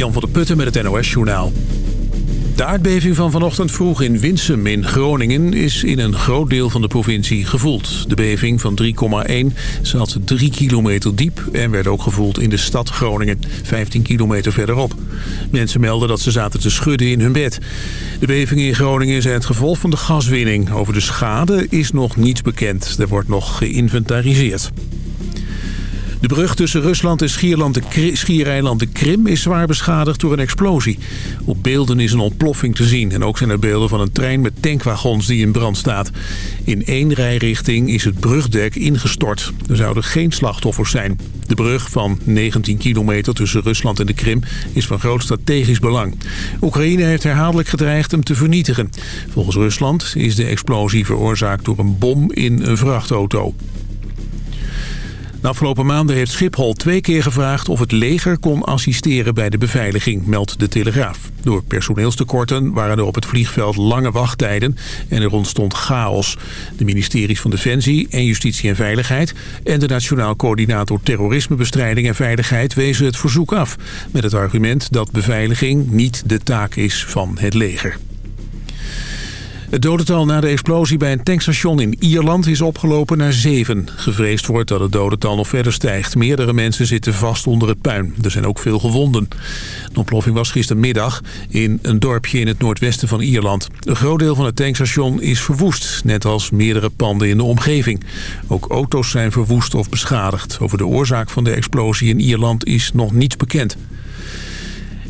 Jan van der Putten met het NOS-journaal. De aardbeving van vanochtend vroeg in Winsum in Groningen is in een groot deel van de provincie gevoeld. De beving van 3,1 zat 3 kilometer diep en werd ook gevoeld in de stad Groningen, 15 kilometer verderop. Mensen melden dat ze zaten te schudden in hun bed. De bevingen in Groningen zijn het gevolg van de gaswinning. Over de schade is nog niets bekend. Er wordt nog geïnventariseerd. De brug tussen Rusland en Schierland de schiereiland de Krim is zwaar beschadigd door een explosie. Op beelden is een ontploffing te zien en ook zijn er beelden van een trein met tankwagons die in brand staat. In één rijrichting is het brugdek ingestort. Er zouden geen slachtoffers zijn. De brug van 19 kilometer tussen Rusland en de Krim is van groot strategisch belang. Oekraïne heeft herhaaldelijk gedreigd hem te vernietigen. Volgens Rusland is de explosie veroorzaakt door een bom in een vrachtauto. De afgelopen maanden heeft Schiphol twee keer gevraagd of het leger kon assisteren bij de beveiliging, meldt de Telegraaf. Door personeelstekorten waren er op het vliegveld lange wachttijden en er ontstond chaos. De ministeries van Defensie en Justitie en Veiligheid en de Nationaal Coördinator Terrorismebestrijding en Veiligheid wezen het verzoek af. Met het argument dat beveiliging niet de taak is van het leger. Het dodental na de explosie bij een tankstation in Ierland is opgelopen naar zeven. Gevreesd wordt dat het dodental nog verder stijgt. Meerdere mensen zitten vast onder het puin. Er zijn ook veel gewonden. De ontploffing was gistermiddag in een dorpje in het noordwesten van Ierland. Een groot deel van het tankstation is verwoest, net als meerdere panden in de omgeving. Ook auto's zijn verwoest of beschadigd. Over de oorzaak van de explosie in Ierland is nog niets bekend.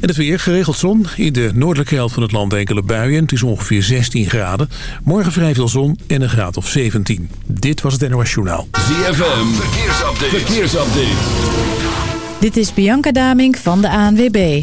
En het weer, geregeld zon. In de noordelijke helft van het land enkele buien. Het is ongeveer 16 graden. Morgen vrij veel zon en een graad of 17. Dit was het NOS Journaal. ZFM, verkeersupdate. verkeersupdate. Dit is Bianca Damink van de ANWB.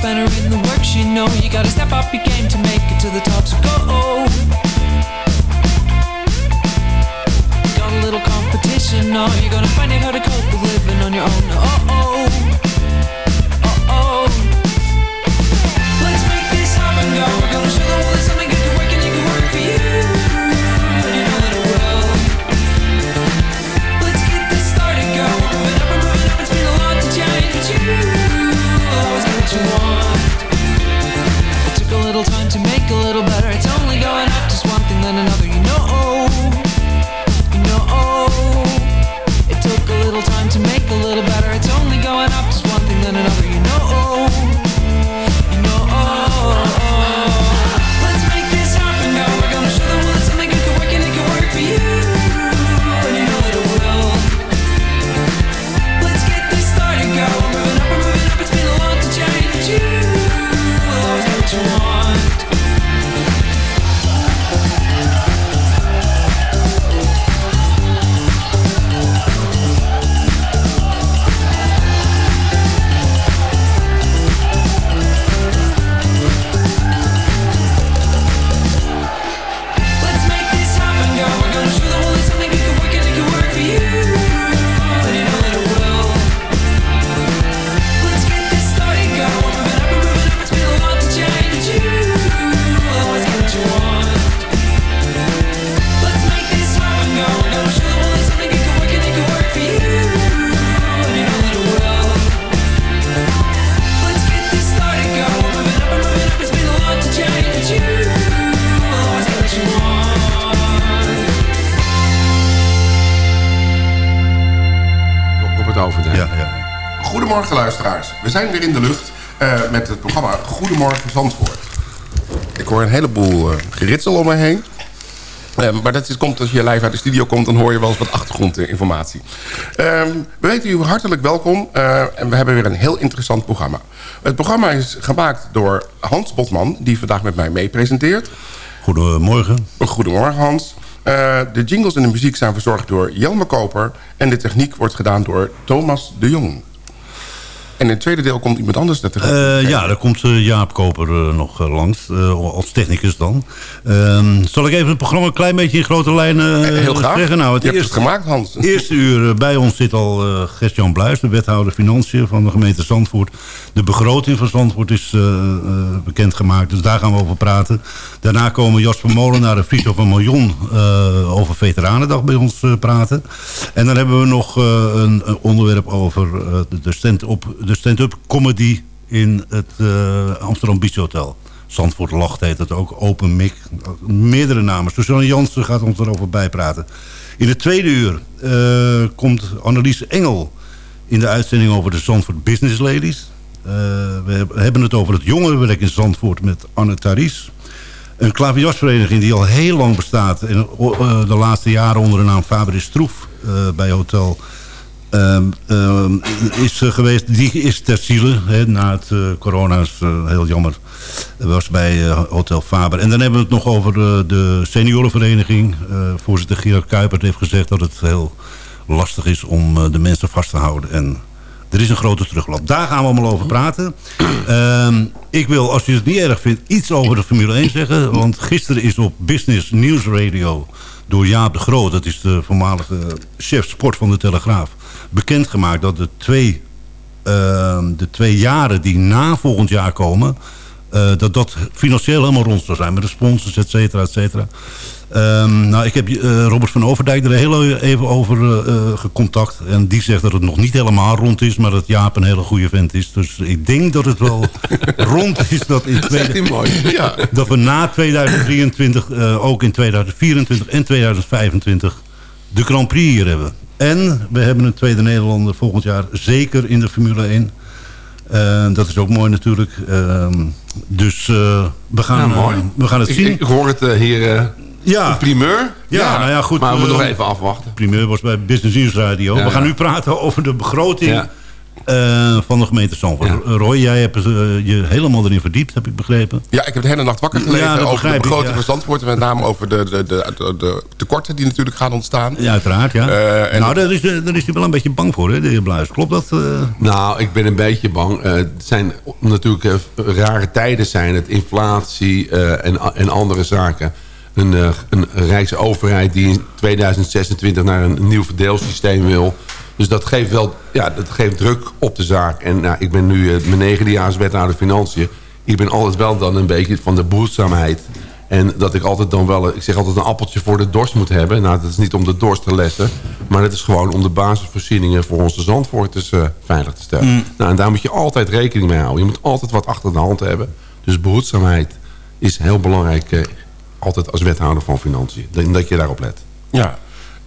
spanner in the works, you know. You gotta step up your game to make it to the top, so go. Got a little competition, no You're gonna find out how to cope with living on your own, oh-oh Oh-oh Goedemorgen luisteraars. We zijn weer in de lucht uh, met het programma Goedemorgen Zandvoort. Ik hoor een heleboel uh, geritsel om me heen. Uh, maar dat is, komt als je live uit de studio komt... dan hoor je wel eens wat achtergrondinformatie. we weten u hartelijk welkom. en we hebben weer een heel interessant programma. Het programma is gemaakt door Hans Botman... die vandaag met mij mee presenteert. Goedemorgen. Goedemorgen Hans. De jingles en de muziek zijn verzorgd door Jelme Koper... en de techniek wordt gedaan door Thomas de Jong. En in het tweede deel komt iemand anders dat uh, Ja, daar komt uh, Jaap Koper uh, nog langs, als technicus dan. Ehm, zal ik even het programma een klein beetje in grote lijnen Heel graag. zeggen? Nou, het Je eerste, hebt het gemaakt, Hans. Eerste uur bij ons zit al Gert-Jan Bluis, de wethouder Financiën van de gemeente Zandvoort. De begroting van Zandvoort is bekendgemaakt, dus daar gaan we over praten. Daarna komen Jasper Molenaar en Friso van Miljoen over Veteranendag bij ons praten. En dan hebben we nog een, een, onderwerp over de stand-up de stand-up comedy in het uh, Amsterdam Beach Hotel. Zandvoort Lacht heet het ook, Open Mic. Meerdere namen. Suzanne Jansen gaat ons erover bijpraten. In het tweede uur uh, komt Annelies Engel in de uitzending over de Zandvoort Business Ladies. Uh, we hebben het over het jongerenwerk in Zandvoort met Anne Taris. Een klaviasvereniging die al heel lang bestaat. En de laatste jaren onder de naam Fabrice Stroef bij Hotel Ehm, ehm, is uh, geweest, die is ter ziele. Hè, na het uh, corona is uh, heel jammer. was bij Hotel Faber. En dan hebben we het nog over de seniorenvereniging. voorzitter Gerard Kuipert heeft gezegd dat het heel lastig is om de mensen vast te houden. En er is een grote terugloop. Daar gaan we allemaal over praten. Ehm, ik wil, als je het niet erg vindt, iets over de Formule 1 zeggen. Want gisteren is op Business News Radio door Jaap de Groot... dat is de voormalige chef sport van de Telegraaf bekendgemaakt dat de twee, ehm, de twee jaren die na volgend jaar komen... Uh, dat dat financieel helemaal rond zou zijn. Met de sponsors, et cetera, et cetera. Um, nou, ik heb uh, Robert van Overdijk er heel even over uh, gecontact. En die zegt dat het nog niet helemaal rond is... maar dat Jaap een hele goede vent is. Dus ik denk dat het wel rond is dat, in tweede, mooi. Ja. dat we na 2023... ook in 2024 en 2025 de Grand Prix hier hebben. En we hebben een tweede Nederlander volgend jaar zeker in de Formule 1. Uh, dat is ook mooi natuurlijk. Uh, dus uh, we, gaan, ja, we gaan het ik, zien. Ik, hoor het hier ja. primeur. Ja, ja, nou ja, goed. Maar we moeten nog even afwachten. Primeur was bij Business News Radio. we gaan nu praten over de begroting uh, van de gemeente Zandvoort. Roy, jij hebt uh, je helemaal erin verdiept, heb ik begrepen. Ja, ik heb de hele nacht wakker gelegen ja, over de begroting van Zandvoort. Met name over de, de, de, de, tekorten die natuurlijk gaan ontstaan. Ja, uiteraard, ja. Uh, en nou, daar is, daar is hij wel een beetje bang voor, hè, de heer Bluis. Klopt dat? Nou, ik ben een beetje bang. het zijn natuurlijk rare tijden zijn het. Inflatie en, en andere zaken. Een, een Rijksoverheid die in 2026 naar een nieuw verdeelsysteem wil dus dat geeft wel ja, dat geeft druk op de zaak. En nou, ik ben nu uh, mijn negende jaar als wethouder financiën. Ik ben altijd wel dan een beetje van de behoedzaamheid. En dat ik altijd dan wel, ik zeg altijd een appeltje voor de dorst moet hebben. Nou, dat is niet om de dorst te lessen. Maar het is gewoon om de basisvoorzieningen voor onze zandvoorters uh, veilig te stellen. Mm. Nou, en daar moet je altijd rekening mee houden. Je moet altijd wat achter de hand hebben. Dus behoedzaamheid is heel belangrijk. Uh, altijd als wethouder van financiën. Dat je daarop let. Ja,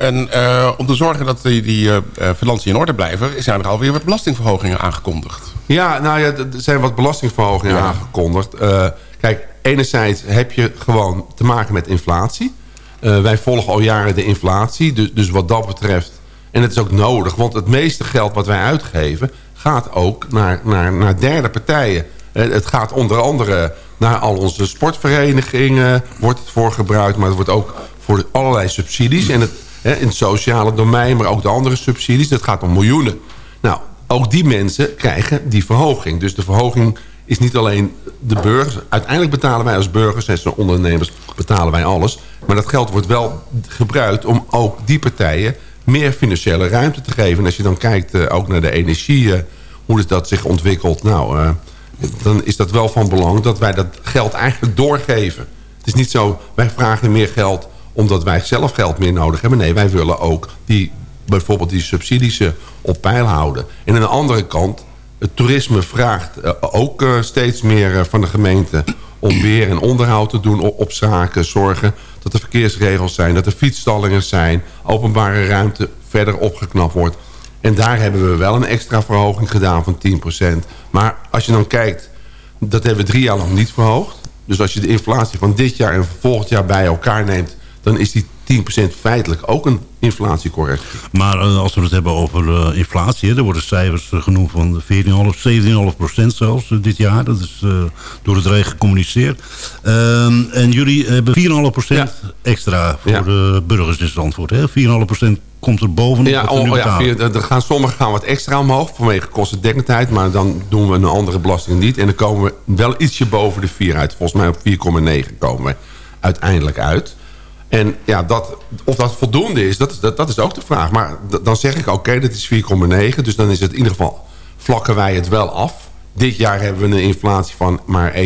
en uh, om te zorgen dat die, die uh, financiën in orde blijven... zijn er alweer wat belastingverhogingen aangekondigd. Ja, nou ja, er zijn wat belastingverhogingen aangekondigd. Uh, kijk, enerzijds heb je gewoon te maken met inflatie. wij volgen al jaren de inflatie. Dus, dus wat dat betreft... En het is ook nodig, want het meeste geld wat wij uitgeven... gaat ook naar, naar, naar derde partijen. Het gaat onder andere naar al onze sportverenigingen... wordt het voor gebruikt, maar het wordt ook voor allerlei subsidies. En het in het sociale domein, maar ook de andere subsidies. Dat gaat om miljoenen. Nou, ook die mensen krijgen die verhoging. Dus de verhoging is niet alleen de burgers. Uiteindelijk betalen wij als burgers en ondernemers betalen wij alles. Maar dat geld wordt wel gebruikt om ook die partijen meer financiële ruimte te geven. En als je dan kijkt uh, ook naar de energie, uh, hoe dat zich ontwikkelt. Nou, uh, dan is dat wel van belang dat wij dat geld eigenlijk doorgeven. Het is niet zo, wij vragen meer geld omdat wij zelf geld meer nodig hebben. Nee, wij willen ook die, bijvoorbeeld die subsidies eh, op peil houden. En aan de andere kant, het toerisme vraagt eh, ook eh, steeds meer van de gemeente... om weer en onderhoud te doen op, zaken. Zorgen dat er verkeersregels zijn, dat er fietsstallingen zijn... openbare ruimte verder opgeknapt wordt. En daar hebben we wel een extra verhoging gedaan van 10%. Maar als je dan kijkt, dat hebben we drie jaar lang niet verhoogd. Dus als je de inflatie van dit jaar en volgend jaar bij elkaar neemt... dan is die 10% feitelijk ook een inflatiecorrectie. Maar uh, als we het hebben over uh, inflatie... Er worden cijfers uh, genoemd van 14,5, 17,5 procent zelfs dit jaar. Dat is door het regen gecommuniceerd. Ehm, en jullie hebben 4,5 procent ja. extra voor ja. de burgers in Zandvoort. 4,5 procent komt er bovenop ja, wat oh, ja, er gaan, sommigen gaan wat extra omhoog vanwege kostendekkendheid. Maar dan doen we een andere belasting niet. En dan komen we wel ietsje boven de 4 uit. Volgens mij op 4,9 komen we uiteindelijk uit. En ja, dat, of dat voldoende is, dat dat, dat is ook de vraag. Maar dan zeg ik, oké, dat is 4,9. Dus dan is het in ieder geval, vlakken wij het wel af. Dit jaar hebben we een inflatie van maar 1,3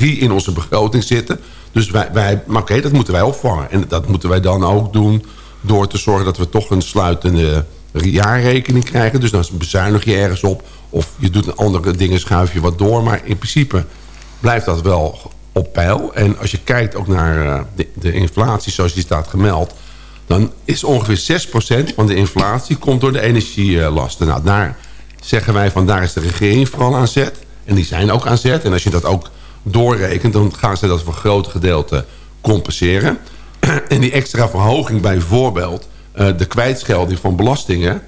in onze begroting zitten. Dus wij, wij maar oké, dat moeten wij opvangen. En dat moeten wij dan ook doen door te zorgen dat we toch een sluitende jaarrekening krijgen. Dus dan bezuinig je ergens op. Of je doet andere dingen, schuif je wat door. Maar in principe blijft dat wel op peil. En als je kijkt ook naar de, de inflatie zoals die staat gemeld... dan is ongeveer 6% van de inflatie komt door de energielasten. Nou, daar zeggen wij van daar is de regering vooral aan zet. En die zijn ook aan zet. En als je dat ook doorrekent, dan gaan ze dat voor een groot gedeelte compenseren. En die extra verhoging bijvoorbeeld, de kwijtschelding van belastingen...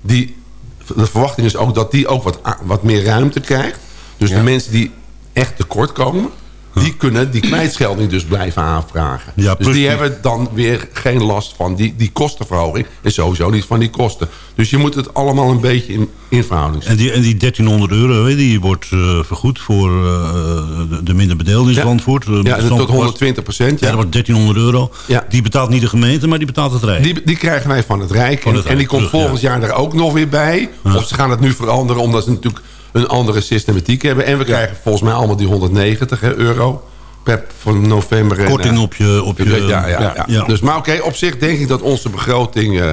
Die, de verwachting is ook dat die ook wat, wat meer ruimte krijgt. Dus ja. de mensen die echt tekort komen die kunnen die kwijtschelding dus blijven aanvragen. Ja, dus die hebben dan weer geen last van die, die kostenverhoging. En sowieso niet van die kosten. Dus je moet het allemaal een beetje in, in verhouding zetten. En die, en die 1300 euro, die wordt uh, vergoed voor uh, de, de minder bedeelden in ja. Zandvoort. Ja, tot 120 procent. Ja. ja, dat wordt 1300 euro. Ja. Die betaalt niet de gemeente, maar die betaalt het Rijk. Die, die krijgen wij van het Rijk. Van het en, Rijk. en, die komt terug, volgend jaar er ook nog weer bij. Of ze gaan het nu veranderen, omdat ze natuurlijk een andere systematiek hebben. En we krijgen volgens mij allemaal die 190 euro per van november. Korting en, op je... Op je ja, ja, ja. Dus, maar oké, op zich denk ik dat onze begroting... Uh,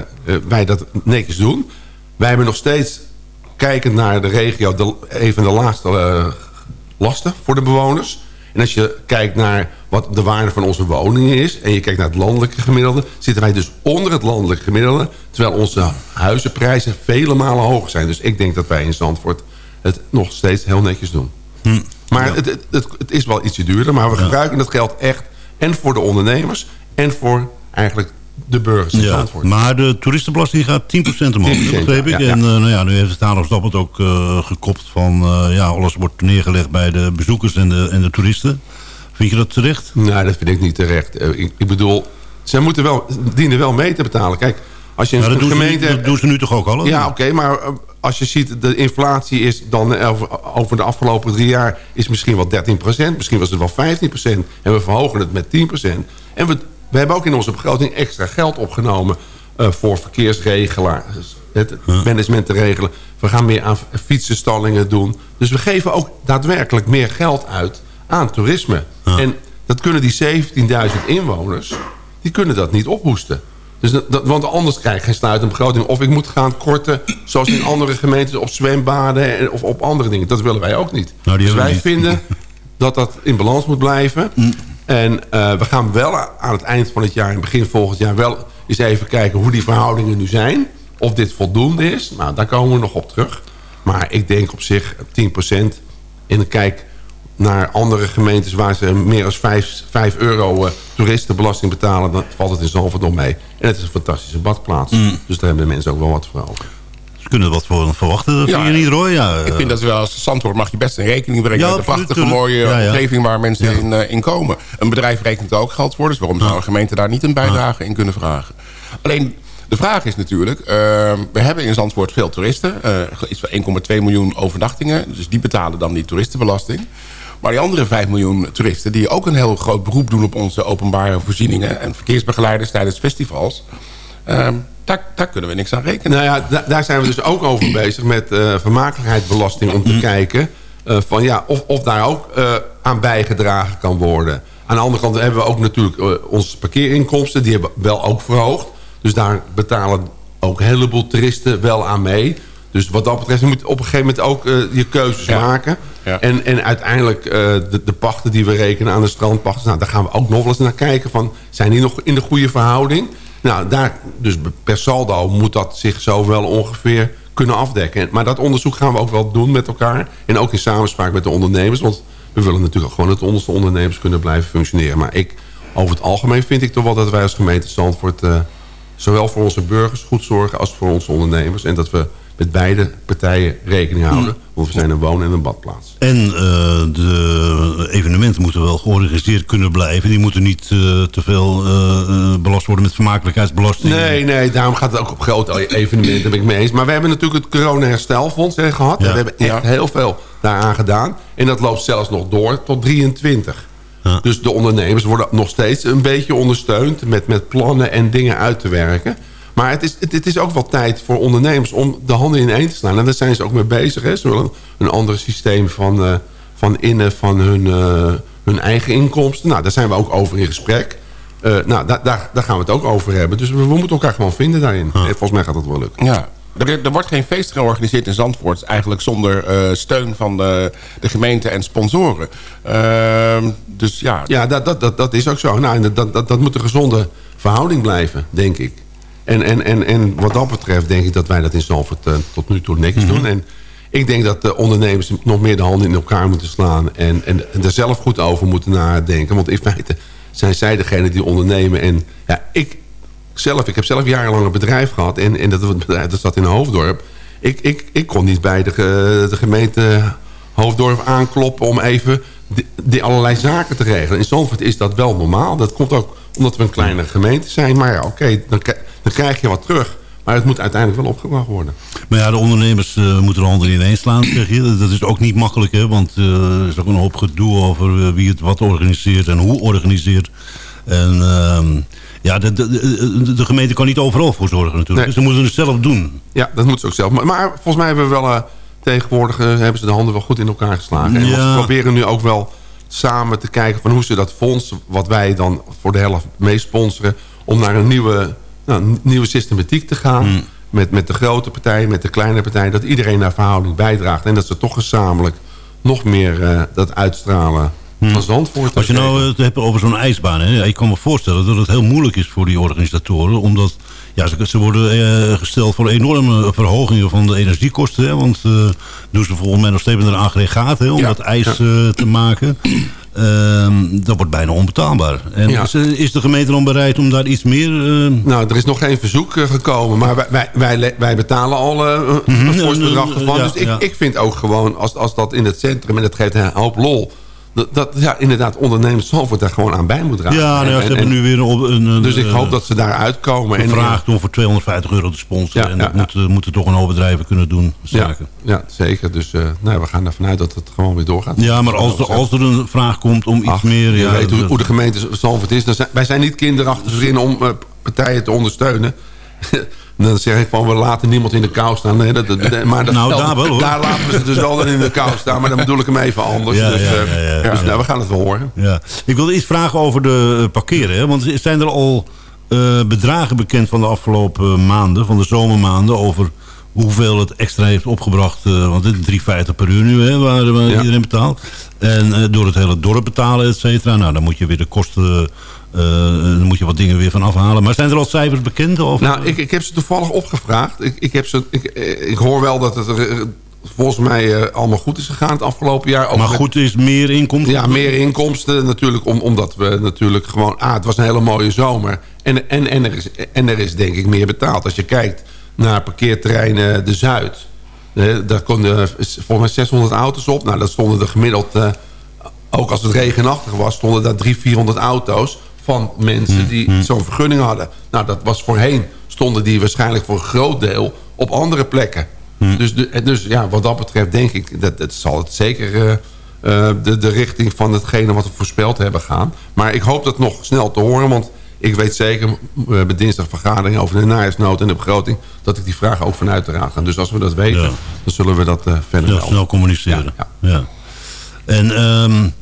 wij dat netjes doen. Wij hebben nog steeds, kijkend naar de regio... De, een van de laagste uh, lasten voor de bewoners. En als je kijkt naar wat de waarde van onze woningen is... en je kijkt naar het landelijke gemiddelde... zitten wij dus onder het landelijke gemiddelde... terwijl onze huizenprijzen vele malen hoger zijn. Dus ik denk dat wij in Zandvoort het nog steeds heel netjes doen. Hm. Maar ja. het, het, het, het, is wel ietsje duurder. Maar we ja. gebruiken dat geld echt en voor de ondernemers... en voor eigenlijk de burgers in ja, Zandvoort. Maar de toeristenbelasting gaat 10% omhoog, begreep ik. En uh, nou ja, nu heeft het Haarlems het ook uh, gekopt van... Uh, ja, alles wordt neergelegd bij de bezoekers en de, en de toeristen. Vind je dat terecht? Nee, dat vind ik niet terecht. Ik, ik bedoel, zij moeten wel, dienen wel mee te betalen. Kijk, als je een dat gemeente... Ze, dat doen ze nu toch ook al? Ja, oké, okay, maar als je ziet, de inflatie is dan over de afgelopen drie jaar... is misschien wel 13% Misschien was het wel 15% En we verhogen het met 10% En we, we hebben ook in onze begroting extra geld opgenomen... Uh, voor verkeersregelaars, het management te regelen. We gaan meer aan fietsenstallingen doen. Dus we geven ook daadwerkelijk meer geld uit aan toerisme. Ja. En dat kunnen die 17.000 inwoners... die kunnen dat niet ophoesten. Dus dat, want anders krijg je geen sluitende begroting. Of ik moet gaan korten, zoals in andere gemeentes... op zwembaden en, of op andere dingen. Dat willen wij ook niet. Nou, dus wij niet. vinden dat dat in balans moet blijven. Mm. En uh, we gaan wel aan het eind van het jaar... en begin volgend jaar wel eens even kijken... hoe die verhoudingen nu zijn. Of dit voldoende is. Nou, daar komen we nog op terug. Maar ik denk op zich 10% in een kijk naar andere gemeentes waar ze meer dan 5, 5 euro uh, toeristenbelasting betalen... dan valt het in Zalvoort nog mee. En het is een fantastische badplaats. Mm. Dus daar hebben de mensen ook wel wat voor over. Ze kunnen wat voor verwachten, ja, vind je niet, Roy? Ja, ik vind dat wel als Zandvoort mag je best een rekening brengen... Ja, met een prachtige mooie ja, ja. omgeving waar mensen in, uh, in komen. Een bedrijf rekent er ook geld voor... dus waarom zou een gemeente daar niet een bijdrage in kunnen vragen? Alleen... De vraag is natuurlijk, uh, we hebben in Zandvoort veel toeristen. Uh, iets van 1,2 miljoen overnachtingen. Dus die betalen dan die toeristenbelasting. Maar die andere 5 miljoen toeristen... die ook een heel groot beroep doen op onze openbare voorzieningen... en verkeersbegeleiders tijdens festivals... Uh, daar, daar, kunnen we niks aan rekenen. Nou ja, daar zijn we dus ook over bezig met uh, vermakelijkheidsbelasting... om te kijken uh, van, ja, of, of daar ook uh, aan bijgedragen kan worden. Aan de andere kant hebben we ook natuurlijk onze parkeerinkomsten... die hebben wel ook verhoogd. Dus daar betalen ook een heleboel toeristen wel aan mee... Dus wat dat betreft, je moet op een gegeven moment ook uh, je keuzes ja. maken. Ja. En, en uiteindelijk uh, de, de, pachten die we rekenen aan de strandpachten... Nou, daar gaan we ook nog wel eens naar kijken. Van, zijn die nog in de goede verhouding? Nou, daar, dus per saldo moet dat zich zo wel ongeveer kunnen afdekken. Maar dat onderzoek gaan we ook wel doen met elkaar. En ook in samenspraak met de ondernemers. Want we willen natuurlijk gewoon dat onze ondernemers kunnen blijven functioneren. Maar ik, over het algemeen vind ik toch wel dat wij als gemeente Zandvoort... Uh, zowel voor onze burgers goed zorgen als voor onze ondernemers. En dat we met beide partijen rekening houden. Want we zijn een woon- en een badplaats. En uh, de evenementen moeten wel georganiseerd kunnen blijven. Die moeten niet uh, te veel uh, belast worden met vermakelijkheidsbelasting. Nee, nee, daarom gaat het ook op grote evenementen, ben ik mee eens. Maar we hebben natuurlijk het corona-herstelfonds gehad. Ja. We hebben echt heel veel daaraan gedaan. En dat loopt zelfs nog door tot 23. Ja. Dus de ondernemers worden nog steeds een beetje ondersteund... met, met plannen en dingen uit te werken... Maar het is, het, is ook wel tijd voor ondernemers om de handen in één te slaan. En daar zijn ze ook mee bezig. Hè. Ze willen een, ander systeem van, uh, van innen van hun, uh, hun eigen inkomsten. Nou, daar zijn we ook over in gesprek. Uh, nou, daar, daar, daar gaan we het ook over hebben. Dus we, we moeten elkaar gewoon vinden daarin. En volgens mij gaat dat wel lukken. Ja. Er, er, wordt geen feest georganiseerd in Zandvoort... eigenlijk zonder uh, steun van de, de, gemeente en sponsoren. Uh, dus ja... Ja, dat, dat, dat, dat is ook zo. Nou, dat, dat, dat moet een gezonde verhouding blijven, denk ik. En, en, en, en wat dat betreft denk ik dat wij dat in Zalvoort uh, tot nu toe niks doen. En ik denk dat de ondernemers nog meer de handen in elkaar moeten slaan... en, en, en er zelf goed over moeten nadenken. Want in feite zijn zij degene die ondernemen. En ja, ik, zelf, ik heb zelf jarenlang een bedrijf gehad... en, en dat bedrijf dat zat in Hoofddorp. Ik, ik, ik kon niet bij de, de gemeente Hoofddorp aankloppen... om even die, die allerlei zaken te regelen. In Zandvoort is dat wel normaal. Dat komt ook omdat we een kleine gemeente zijn. Maar ja, oké, dan, dan krijg je wat terug. Maar het moet uiteindelijk wel opgebracht worden. Maar ja, de ondernemers uh, moeten de handen ineens slaan, zeg je. Dat is ook niet makkelijk, hè. Want uh, er is ook een hoop gedoe over uh, wie het wat organiseert en hoe organiseert. En ehm, ja, de, de, de, de, gemeente kan niet overal voor zorgen natuurlijk. Nee. Dus ze moeten het zelf doen. Ja, dat moeten ze ook zelf. Maar, maar volgens mij hebben we wel... tegenwoordig hebben ze de handen wel goed in elkaar geslagen. En we proberen nu ook wel samen te kijken van hoe ze dat fonds... wat wij dan voor de helft mee sponsoren... om naar een nieuwe nou, nieuwe systematiek te gaan. Hmm. Met, met de grote partijen, met de kleine partijen. Dat iedereen naar verhouding bijdraagt. En dat ze toch gezamenlijk nog meer uh, dat uitstralen van hmm. Zandvoort. Als je nou het hebt over zo'n ijsbaan. Hè, ik kan me voorstellen dat het heel moeilijk is voor die organisatoren. Omdat ja, ze, ze worden uh, gesteld voor enorme verhogingen van de energiekosten. Hè, want uh, doen ze volgens mij nog steeds met een aggregaat hè, om ja, dat ijs ja. te maken. Um, dat wordt bijna onbetaalbaar. En ja. is, is, de gemeente dan bereid om daar iets meer... Uh... Nou, er is nog geen verzoek uh, gekomen. Maar wij, wij, wij betalen al uh, een -hmm. bedrag ervan. Ja, dus ik, ik vind ook gewoon, als, als dat in het centrum... en het geeft een hoop lol dat, dat ja, inderdaad ondernemers Zalvoort daar gewoon aan bij moet dragen. Ja, nou, ze hebben nu weer een, een, Dus ik hoop dat ze daar uitkomen. Gevraagd om voor 250 euro te sponsoren. Ja, en dat ja, moeten, moeten toch een hoop bedrijven kunnen doen. Zaken. Ja, zeker. Dus uh, nou, we gaan ervan uit dat het gewoon weer doorgaat. Ja, maar als, er, als er een vraag komt om Ach, iets meer... Je ja, weet hoe, hoe de gemeente Zalvoort is. Dan zijn, wij zijn niet kinderachtig erin om uh, partijen te ondersteunen. dan zeg ik van, we laten niemand in de kou staan. Nee, dat, dat, maar dat nou, daar wel hoor. Daar laten we ze dus wel in de kou staan. Maar dan bedoel ik hem even anders. Ja, dus ja, ja, uh, dus nou, we gaan het wel horen. Ja. Ik wilde iets vragen over de parkeren. Hè? Want zijn er al uh, bedragen bekend van de afgelopen maanden, van de zomermaanden... over hoeveel het extra heeft opgebracht. Uh, want dit is 3,50 per uur nu, hè, waar, waar iedereen betaalt. En uh, door het hele dorp betalen, et cetera. Nou, dan moet je weer de kosten dan moet je wat dingen weer van afhalen. Maar zijn er al cijfers bekend? Of? Nou, ik, ik heb ze toevallig opgevraagd. Ik, ik, heb ze, ik, ik hoor wel dat het er, volgens mij uh, allemaal goed is gegaan het afgelopen jaar. Ook maar goed is meer inkomsten? Ja, meer inkomsten natuurlijk. Om, omdat we natuurlijk gewoon... Ah, het was een hele mooie zomer. En, en, en, er is, en er is denk ik meer betaald. Als je kijkt naar parkeerterreinen De Zuid... Eh, daar konden volgens mij 600 auto's op. Nou, dat stonden er gemiddeld... Ook als het regenachtig was, stonden daar 300, 400 auto's van mensen die mm -hmm. zo'n vergunning hadden. Nou, dat was voorheen, stonden die waarschijnlijk voor een groot deel op andere plekken. Mm. Dus, dus ja, wat dat betreft denk ik, dat, dat zal het zeker uh, uh, de, de richting van hetgene wat we voorspeld hebben gaan. Maar ik hoop dat nog snel te horen, want ik weet zeker, we hebben dinsdag vergadering over de najaarsnood en de begroting, dat ik die vragen ook vanuit de raad ga. Dus als we dat weten, ja. dan zullen we dat uh, verder ja, snel communiceren. Ja, ja. En um,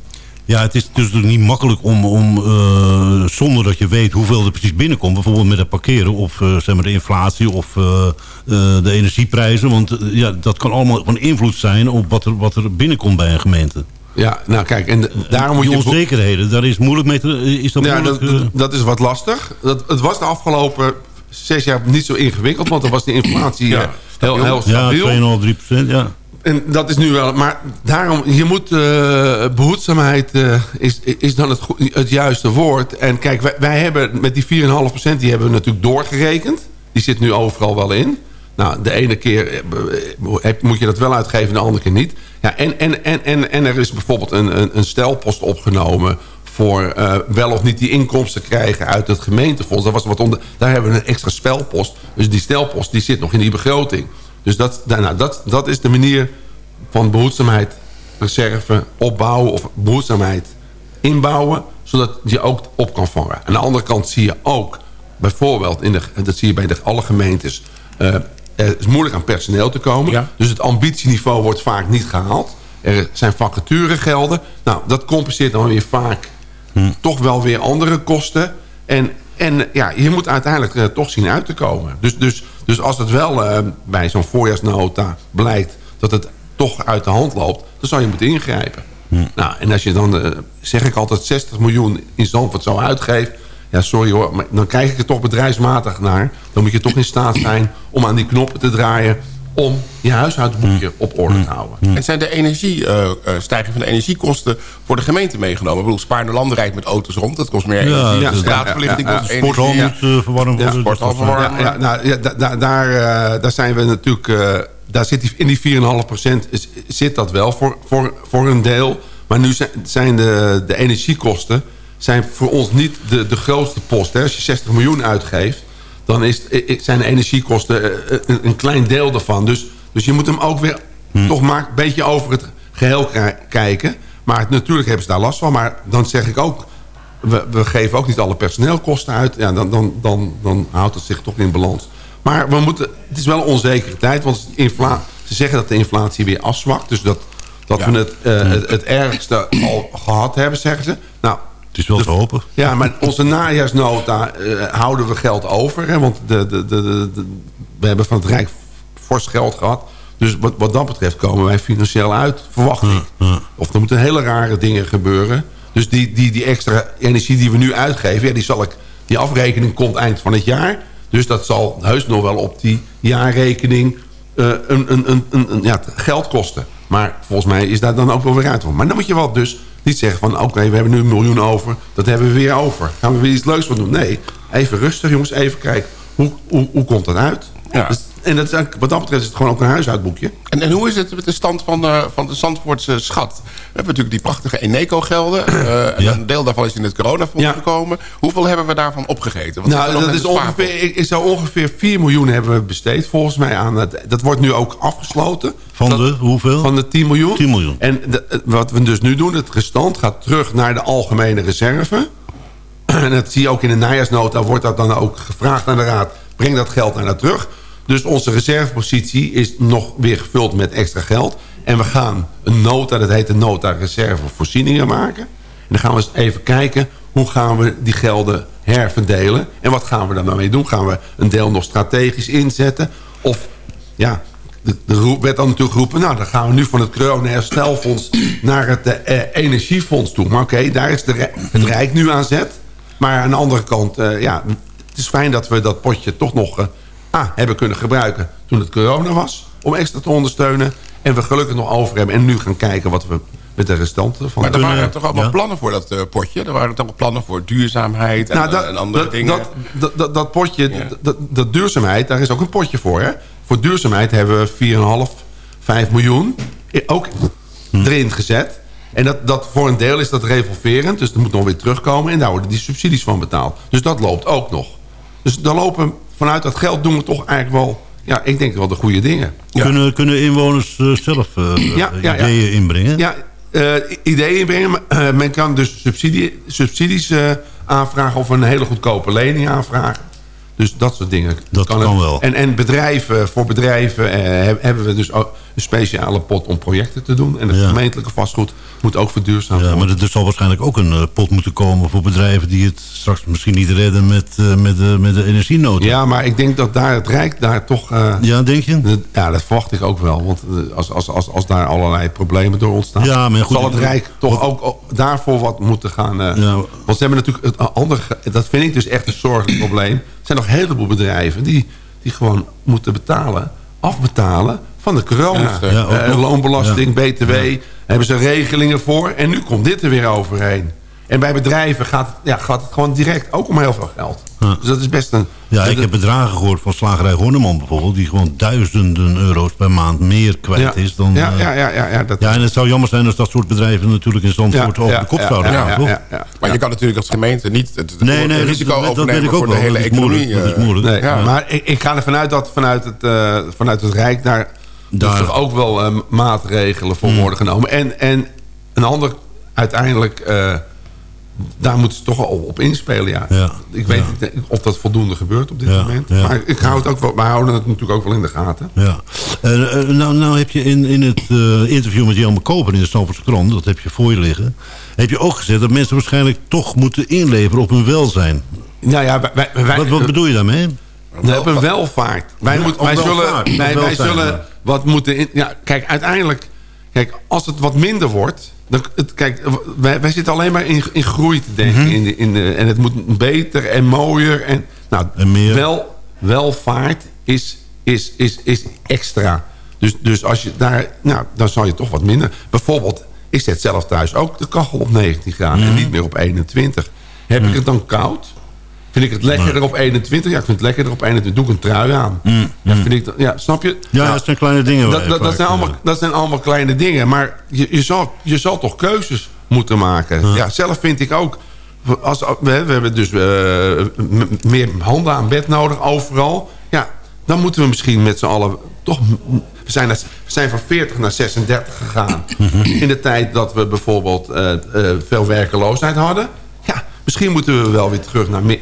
ja, het is dus niet makkelijk om, om uh, zonder dat je weet hoeveel er precies binnenkomt. Bijvoorbeeld met het parkeren of uh, zeg maar de inflatie of uh, de energieprijzen. Want ja, dat kan allemaal van invloed zijn op wat er, wat er binnenkomt bij een gemeente. Ja, nou kijk, en daarom moet Die je... onzekerheden, daar is moeilijk mee te... Is dat Ja, moeilijk? dat, eh? dat, is wat lastig. Dat, het was de afgelopen zes jaar niet zo ingewikkeld, want dan was de inflatie Ja, eh, heel, heel ja, stabiel. 2,5, 3 procent, ja. En dat is nu wel... Maar daarom, je moet... eh, behoedzaamheid eh, is, is dan het, het juiste woord. En kijk, wij, hebben met die 4,5% die hebben we natuurlijk doorgerekend. Die zit nu overal wel in. Nou, de ene keer eh, moet je dat wel uitgeven, de andere keer niet. Ja, en, en, en, en, en er is bijvoorbeeld een, een, een stelpost opgenomen... voor wel of niet die inkomsten krijgen uit het gemeentefonds. Dat was wat onder, daar hebben we een extra spelpost. Dus die stelpost die zit nog in die begroting. Dus dat, nou, dat, dat is de manier van behoedzaamheid, reserve, opbouwen... of behoedzaamheid inbouwen, zodat je ook op kan vangen. Aan de andere kant zie je ook, bijvoorbeeld... In de, dat zie je bij de, alle gemeentes... eh, het is moeilijk aan personeel te komen. Ja. Dus het ambitieniveau wordt vaak niet gehaald. Er zijn vacaturegelden. Nou, dat compenseert dan weer vaak toch wel weer andere kosten. En, en ja, je moet uiteindelijk eh, toch zien uit te komen. Dus, dus, dus als het wel eh, bij zo'n voorjaarsnota blijkt... dat het toch uit de hand loopt... dan zou je moeten ingrijpen. Nou, en als je dan, eh, zeg ik altijd, 60 miljoen in Zandvoort zou uitgeven... ja, sorry hoor, maar dan krijg ik er toch bedrijfsmatig naar. Dan moet je toch in staat zijn om aan die knoppen te draaien... om je huishoudboekje op orde te houden. En zijn de energie, eh, eh, stijging van de energiekosten voor de gemeente meegenomen? Ik bedoel, Spaarne Landen rijdt met auto's rond. Dat kost meer Ja, energie. ja, de straatverlichting ja, ja, kost ja. energie. Sporthal Ja. moet uh, verwarmd Ja, worden. sporthal verwarmd. Ja, ja, nou, ja, da- da- daar, eh, daar zijn we natuurlijk... eh, daar zit die, in die 4,5% is- zit dat wel voor, voor, voor een deel. Maar nu zijn, zijn de, de energiekosten zijn voor ons niet de, de grootste post. Hè. Als je 60 miljoen uitgeeft, dan is, zijn de energiekosten eh, een, een klein deel daarvan. Dus, dus je moet hem ook weer toch maar een beetje over het geheel kijken. Maar natuurlijk hebben ze daar last van. Maar dan zeg ik ook... We, we geven ook niet alle personeelkosten uit. Ja, dan, dan, dan, dan houdt het zich toch in balans. Maar we moeten, het is wel een onzekere tijd. Want infla, ze zeggen dat de inflatie weer afzwakt. Dus dat, dat Ja. we het, eh, het, het ergste al gehad hebben, zeggen ze. Nou, Het is wel Dus- te hopen. ja, maar onze najaarsnota eh, houden we geld over. Hè, want de, de, de, we hebben van het Rijk fors geld gehad. Dus wat, wat dat betreft komen wij financieel uit, verwacht ik. Of er moeten hele rare dingen gebeuren. Dus die, die, die extra energie die we nu uitgeven... Ja, die, zal ik, die afrekening komt eind van het jaar. Dus dat zal heus nog wel op die jaarrekening eh, een, een, een, een, ja, geld kosten. Maar volgens mij is daar dan ook wel weer uit. Maar dan moet je wel dus niet zeggen van... oké, we hebben nu een miljoen over, dat hebben we weer over. Gaan we weer iets leuks van doen? Nee, even rustig jongens, even kijken. Hoe, hoe, hoe komt dat uit? Ja. Dus- en dat is eigenlijk, wat dat betreft is het gewoon ook een huishoudboekje. En, en hoe is het met de stand van, eh, van de Zandvoortse schat? We hebben natuurlijk die prachtige Eneco-gelden. eh, Ja. Een deel daarvan is in het coronafonds Ja. gekomen. Hoeveel hebben we daarvan opgegeten? Want Nou, dat is ongeveer, ik, ik zou ongeveer 4 miljoen hebben we besteed volgens mij aan het. Dat wordt nu ook afgesloten. Van Dat- de hoeveel? Van de 10 miljoen. 10 miljoen. En de- het- wat we dus nu doen, het restant gaat terug naar de algemene reserve. En dat zie je ook in de najaarsnota, wordt dat dan ook gevraagd aan de raad. Breng dat geld naar daar terug. Dus onze reservepositie is nog weer gevuld met extra geld. En we gaan een nota, dat heet de nota reserve voorzieningen maken. En dan gaan we eens even kijken, hoe gaan we die gelden herverdelen? En wat gaan we daar nou mee doen? Gaan we een deel nog strategisch inzetten? Of, ja, roep werd dan natuurlijk geroepen... nou, dan gaan we nu van het corona-herstelfonds naar het eh, energiefonds toe. Maar oké, daar is de, het Rijk nu aan zet. Maar aan de andere kant, eh, ja, het is fijn dat we dat potje toch nog eh, ah, hebben kunnen gebruiken... toen het corona was, om extra te ondersteunen. En we gelukkig nog over hebben. En nu gaan kijken wat we met de restanten van... Maar er waren toch allemaal ja. plannen voor dat eh, potje? Er waren toch ook plannen voor duurzaamheid en, Nou, dat, en andere dat, dingen? Dat, dat, dat, dat potje, Ja. dat, dat duurzaamheid, daar is ook een potje voor. Hè? Voor duurzaamheid hebben we 4,5, 5 miljoen ook erin gezet. En dat, dat voor een deel is dat revolverend. Dus dat moet nog weer terugkomen. En daar worden die subsidies van betaald. Dus dat loopt ook nog. Dus dan lopen vanuit dat geld doen we toch eigenlijk wel... Ja, ik denk wel de goede dingen. Ja. Kunnen, kunnen inwoners eh, zelf eh, Ja, ja, ja. ideeën inbrengen? Ja, eh, ideeën inbrengen. maar, men kan dus subsidie, subsidies aanvragen of een hele goedkope lening aanvragen. Dus dat soort dingen. Dat kan wel. En, en bedrijven, voor bedrijven eh, heb- hebben we dus ook een speciale pot om projecten te doen. En het Ja. gemeentelijke vastgoed moet ook verduurzaamd Ja, worden. maar er zal waarschijnlijk ook een eh, pot moeten komen voor bedrijven die het straks misschien niet redden met, met, de, met de energienood. Ja, maar ik denk dat daar het Rijk daar toch... eh, Ja, denk je? de- ja, dat verwacht ik ook wel. Want eh, als, als, als, als daar allerlei problemen door ontstaan... Ja, maar goed, zal het Rijk toch ook ook daarvoor wat moeten gaan... Ja. Want ze hebben natuurlijk... Het andere, dat vind ik dus echt een zorgelijk probleem. Er zijn nog een heleboel bedrijven die, die gewoon moeten betalen... afbetalen van de corona. Ja, Eh, loonbelasting, Ja. BTW. Hebben ze regelingen voor. En nu komt dit er weer overheen. En bij bedrijven gaat, het- ja, gaat het gewoon direct ook om heel veel geld. Ja. Dus dat is best een... Ja, ik heb bedragen gehoord van slagerij Horneman bijvoorbeeld... die gewoon duizenden euro's per maand meer kwijt ja, is dan... ja, eh, ja, ja, ja, ja, dat, Ja, en het zou jammer zijn als dat soort bedrijven natuurlijk in Zandvoort over de kop zouden gaan, ja, toch? ja, ja. Maar je kan natuurlijk als gemeente niet het, het Nee, nee, dat- risico dat, dat weet overnemen ik ook voor de hele dat is economie. moeilijk. Dat is eh. moeilijk. Nee, Ja. maar ik, ik ga ervan uit dat vanuit het, eh, vanuit het Rijk daar, Daar- toch ook wel eh, maatregelen voor worden genomen. En, en een ander, uiteindelijk, eh, daar moeten ze toch wel op inspelen. Ja. Ja. Ik weet Ja. niet of dat voldoende gebeurt op dit Ja, moment. Maar ik hou het ook wel, wij houden het natuurlijk ook wel in de gaten. Ja. Eh, eh, nou, nou heb je in, in het eh, interview met Jelme Koper in de Stamfordse krant... dat heb je voor je liggen... heb je ook gezegd dat mensen waarschijnlijk toch moeten inleveren op hun welzijn. Nou ja, wij, Wat, wat bedoel je daarmee? We hebben welvaart. Wij, moeten, wij, welvaart, zullen, wij zullen. Wat moeten... In, ja, kijk, uiteindelijk... Kijk, als het wat minder wordt... Dan, het, kijk, wij, wij zitten alleen maar in, in groei te denken. Mhm. in de, in de, en het moet beter en mooier. En, nou, En meer. Wel, welvaart is, is, is, is extra. Dus, dus als je daar... Nou, dan zal je toch wat minder... Bijvoorbeeld, ik zet zelf thuis ook de kachel op 19 graden... Mhm. en niet meer op 21. Heb ik het dan koud? Vind ik het lekkerder op 21? Ja, ik vind het lekkerder op 21. Doe ik een trui aan. Ja, vind ik dat, ja, snap je? Ja, Nou, dat zijn kleine dingen. dat, dat, zijn allemaal, dat zijn allemaal kleine dingen. Maar je, je, zal, je zal toch keuzes moeten maken. Ja, zelf vind ik ook... Als, we, we hebben dus eh, meer handen aan bed nodig overal. Ja, dan moeten we misschien met z'n allen toch... We zijn, we zijn van 40 naar 36 gegaan. In de tijd dat we bijvoorbeeld eh, eh, veel werkeloosheid hadden. Ja, misschien moeten we wel weer terug naar meer,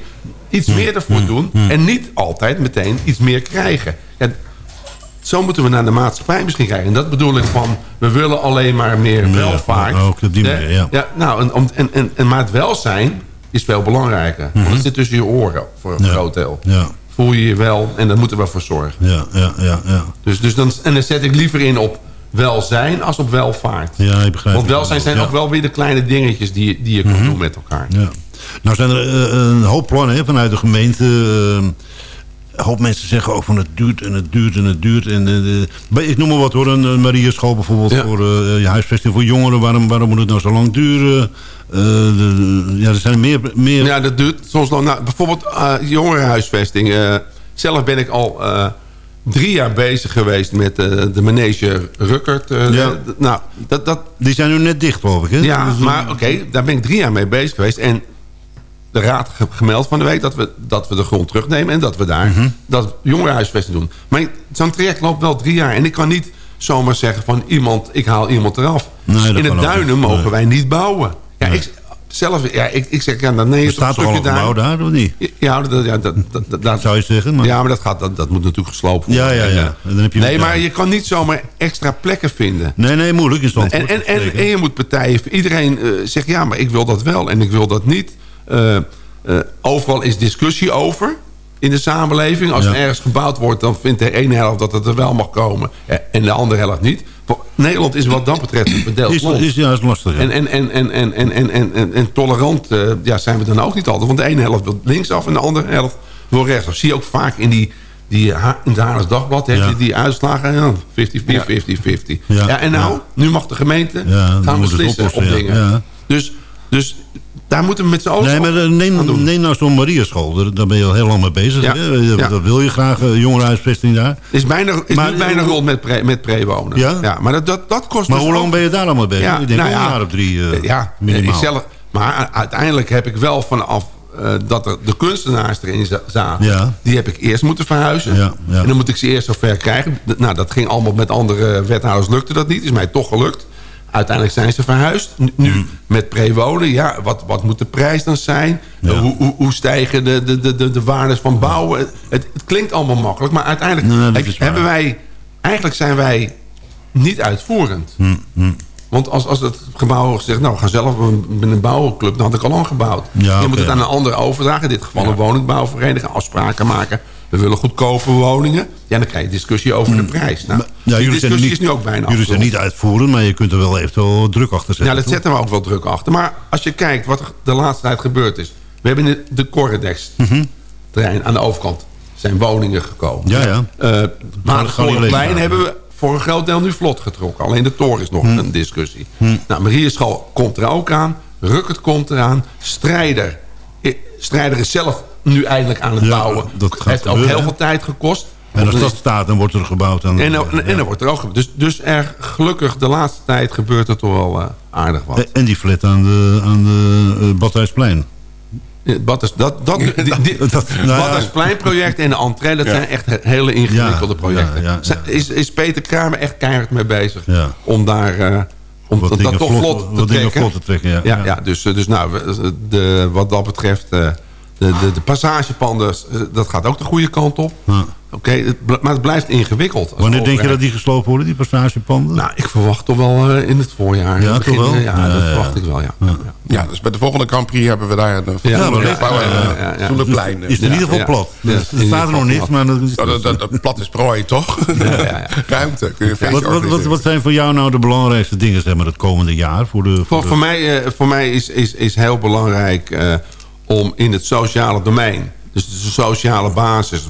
iets meer ervoor doen. En niet altijd meteen iets meer krijgen. Ja, zo moeten we naar de maatschappij misschien kijken. En dat bedoel ik van, we willen alleen maar meer welvaart. ook op die manier, ja. nou, en, en, en, en, maar het welzijn is veel belangrijker. Want het zit tussen je oren voor een Mhm. Ja. groot deel. Ja, Voel je je wel en daar moeten we voor zorgen. ja, ja, ja. Ja, Dus, dus dan, en dan zet ik liever in op welzijn als op welvaart. ja ik begrijp Want welzijn zijn Ja. ook wel weer de kleine dingetjes die, die je kan doen met elkaar. Ja. Nou zijn er eh, een hoop plannen hè, vanuit de gemeente. eh, een hoop mensen zeggen ook van het duurt en het duurt en het duurt. En, eh, ik noem maar wat hoor, een, een Marieschool bijvoorbeeld Ja. voor je huisvesting voor jongeren. Waarom, waarom moet het nou zo lang duren? De- ja, er zijn meer... meer Ja, dat duurt soms nog. Nou, bijvoorbeeld jongerenhuisvesting. Zelf ben ik al drie jaar bezig geweest met de manege Ruckert. Ja. nou, dat, dat, Die zijn nu net dicht geloof ik hè? ja, maar oké, daar ben ik drie jaar mee bezig geweest. En de raad ge- gemeld van de week dat we, dat we de grond terugnemen... en dat we daar Mhm. dat jongerenhuisvesting doen. Maar zo'n traject loopt wel drie jaar. En ik kan niet zomaar zeggen van iemand, ik haal iemand eraf. Nee, dat In het duinen mogen Nee. wij niet bouwen. Ja, Nee. ik, zelf, ja, ik, ik zeg, ja, dan neem je er toch staat er al een gebouw daar, of niet? Ja, dat, ja, dat, dat, dat, dat- Zou je zeggen. Maar... ja, maar dat, gaat, dat, dat moet natuurlijk gesloopt worden. Ja, ja, ja. En, eh, En dan heb je nee, maar je kan niet zomaar extra plekken vinden. Nee, nee, moeilijk is En, en, en, en je moet partijen... Iedereen eh, zegt, ja, maar ik wil dat wel en ik wil dat niet. Eh, eh, overal is discussie over in de samenleving. Als Ja. er ergens gebouwd wordt, dan vindt de ene helft dat het er wel mag komen... eh, en de andere helft niet. Voor- Nederland is wat dat betreft een verdeeld is, land. is juist lastig. ja. En, en, en, en, en, en, en, en, tolerant eh, ja, zijn we dan ook niet altijd. Want de ene helft wil linksaf en de andere helft wil rechtsaf. Zie je ook vaak in, die, die, in het Haarlems Dagblad. Heb Ja. je die uitslagen. Ja, 50, 50, 50. Ja. Ja. en nou, Ja. nu mag de gemeente gaan beslissen op dingen. Ja. Dus, dus daar moeten we met z'n allen Nee, maar eh, neem, neem nou zo'n Mariaschool. Daar, daar ben je al heel lang mee bezig. Ja, Hè? Dat, ja. dat wil je graag, eh, jongerenhuisvesting daar. is bijna, is Maar, nu bijna eh, rond met, pre, met prewonen. Ja? maar dat, dat, dat kost Maar dus hoe lang ook- ben je daar al mee bezig? ik denk nou een jaar of drie eh, ja, minimaal. Ik zelf, maar uiteindelijk heb ik wel vanaf eh, dat er de kunstenaars erin za- zaten... Ja. die heb ik eerst moeten verhuizen. Ja, ja. En dan moet ik ze eerst zover krijgen. Nou, dat ging allemaal met andere wethouders, lukte dat niet. Is mij toch gelukt. Uiteindelijk zijn ze verhuisd. Nu, Mm. met prewonen, ja, wat, wat moet de prijs dan zijn? Ja. Hoe, hoe, hoe stijgen de, de, de, de, de waardes van bouwen? Het, het klinkt allemaal makkelijk, maar uiteindelijk Nee, heb- hebben wij... Eigenlijk zijn wij niet uitvoerend. Hm, hm. Want als, als het gebouw zegt, nou, we gaan zelf met een bouwclub... dan had ik al lang gebouwd. Ja, je moet het aan een ander overdragen. In dit geval een woningbouwvereniging. Afspraken maken. We willen goedkope woningen. Ja, dan krijg je discussie over de prijs. Nou. Ja, die jullie zijn discussie niet, is nu ook bijna Jullie zijn niet uitvoerend, maar je kunt er wel eventueel druk achter zetten. Ja, dat toch? zetten we ook wel druk achter. Maar als je kijkt wat er de laatste tijd gebeurd is. We hebben in de, de Corredex terrein aan de overkant zijn woningen gekomen. Ja, ja. Uh, maar het hebben we voor een groot deel nu vlot getrokken. Alleen de toren is nog Mhm. een discussie. Nou, Marieschal komt er ook aan. Rukkert komt eraan. Strijder. I- Strijder is zelf nu eindelijk aan het Ja, bouwen. dat gaat heeft ook heel veel tijd gekost. En als dat staat, dan wordt er gebouwd aan... en, dan- en dan wordt er ook gebeurd. Dus, dus er gelukkig de laatste tijd gebeurt er toch wel eh, aardig wat. En die flat aan de, aan de uh, Badhuisplein. Ja, Wat is dat? dat die, die, Dat- nou ja. wat is pleinproject en de entree, dat zijn echt he- hele ingewikkelde projecten. ja, Is, is Peter Kramer echt keihard mee bezig om daar eh, om dat, toch vlot- te trekken? vlot te trekken, ja. ja, dus, eh, dus nou, de, wat dat betreft, de, de, de passagepanden, eh, dat gaat ook de goede kant op. Ja. Oké, maar het blijft ingewikkeld. Wanneer denk je dat die gesloopt worden, die passagepanden? Nou, ik verwacht toch wel eh, in het voorjaar. Ja, Begin- toch wel? Ja, Ja, dat ja, verwacht ik wel, ja. ja. Ja, dus bij de volgende Grand Prix hebben we daar een fatsoenlijk plein. is het in ieder geval plat. Ja, Dus er staat er nog niks, plat. maar... Dat is, Oh, dat, dat, dat plat is prooi, toch? ja. Ruimte, kun je wat, wat, wat, zijn voor jou nou de belangrijkste dingen zeg maar, het komende jaar? Voor de, voor Voor, de- voor mij, eh, voor mij is, is, is heel belangrijk eh, om in het sociale domein... dus de sociale basis...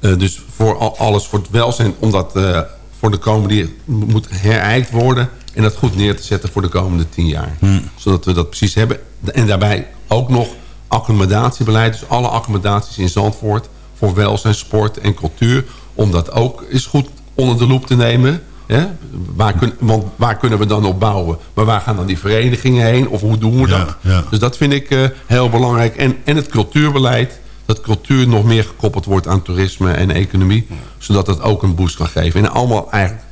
eh, dus voor al- alles voor het welzijn... om dat eh, voor de komende moet herijkt worden... en dat goed neer te zetten voor de komende tien jaar. Zodat we dat precies hebben. En daarbij ook nog accommodatiebeleid. Dus alle accommodaties in Zandvoort... voor welzijn, sport en cultuur... om dat ook eens goed onder de loep te nemen... Hè? Waar, kun, want waar kunnen we dan op bouwen? Maar waar gaan dan die verenigingen heen? Of hoe doen we Ja, dat? ja. Dus dat vind ik eh, heel belangrijk. En, en het cultuurbeleid. Dat cultuur nog meer gekoppeld wordt aan toerisme en economie. Zodat dat ook een boost kan geven. En allemaal eigenlijk...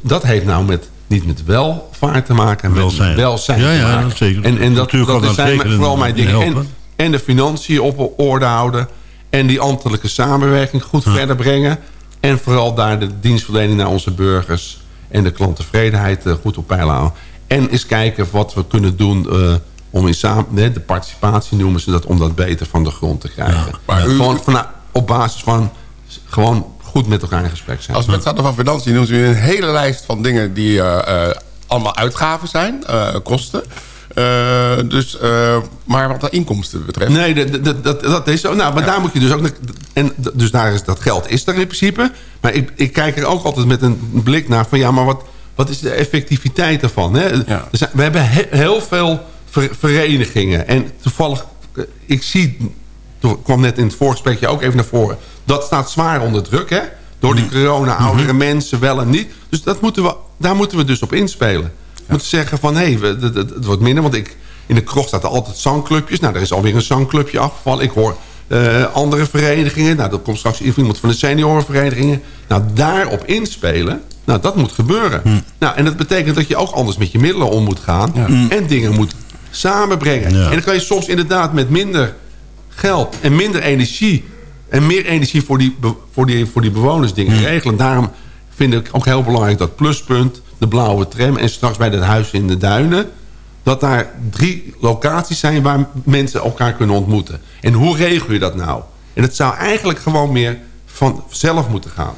Dat, heeft nou met, niet met welvaart te maken. maar Welzijn. Met welzijn Ja, ja, maken. zeker. En, en dat, dat zijn vooral mijn in dingen. En, en de financiën op orde houden. En die ambtelijke samenwerking goed verder brengen. En vooral daar de dienstverlening naar onze burgers... en de klanttevredenheid eh, goed op peil houden. En eens kijken wat we kunnen doen... eh, om in samen, de participatie noemen ze dat... om dat beter van de grond te krijgen. Maar u- Gewoon van, op basis van... gewoon goed met elkaar in gesprek zijn. Als wethouder van Financiën noemt u een hele lijst van dingen die eh, allemaal uitgaven zijn, kosten. Eh, dus, eh, maar wat de inkomsten betreft... Nee, dat, dat, dat, dat is zo. Nou, maar daar moet je dus ook... En, dus daar is, dat geld is er in principe. Maar ik, ik kijk er ook altijd met een blik naar van... ja, maar wat, wat is de effectiviteit ervan? Hè? We hebben he- heel veel ver- verenigingen. En toevallig, eh, ik zie... Toen kwam net in het voorgesprekje ook even naar voren... dat staat zwaar onder druk, hè? Door die corona, oudere mensen wel en niet. Dus dat moeten we, daar moeten we dus op inspelen. We moeten zeggen van, hé, hey, het, het- het wordt minder. Want ik, in de kroeg staat er altijd zangclubjes. Nou, er is alweer een zangclubje afgevallen. Ik hoor eh, andere verenigingen. Nou, er komt straks iemand van de seniorenverenigingen. Nou, daarop inspelen. Nou, dat moet gebeuren. Nou, en dat betekent dat je ook anders met je middelen om moet gaan. En dingen moet samenbrengen. Ja. En dan kan je soms inderdaad met minder geld en minder energie... en meer energie voor die, voor die, voor die bewoners dingen regelen. Daarom vind ik ook heel belangrijk dat pluspunt, de blauwe tram... en straks bij dat huis in de duinen... dat daar drie locaties zijn waar mensen elkaar kunnen ontmoeten. En hoe regel je dat nou? En het zou eigenlijk gewoon meer vanzelf moeten gaan.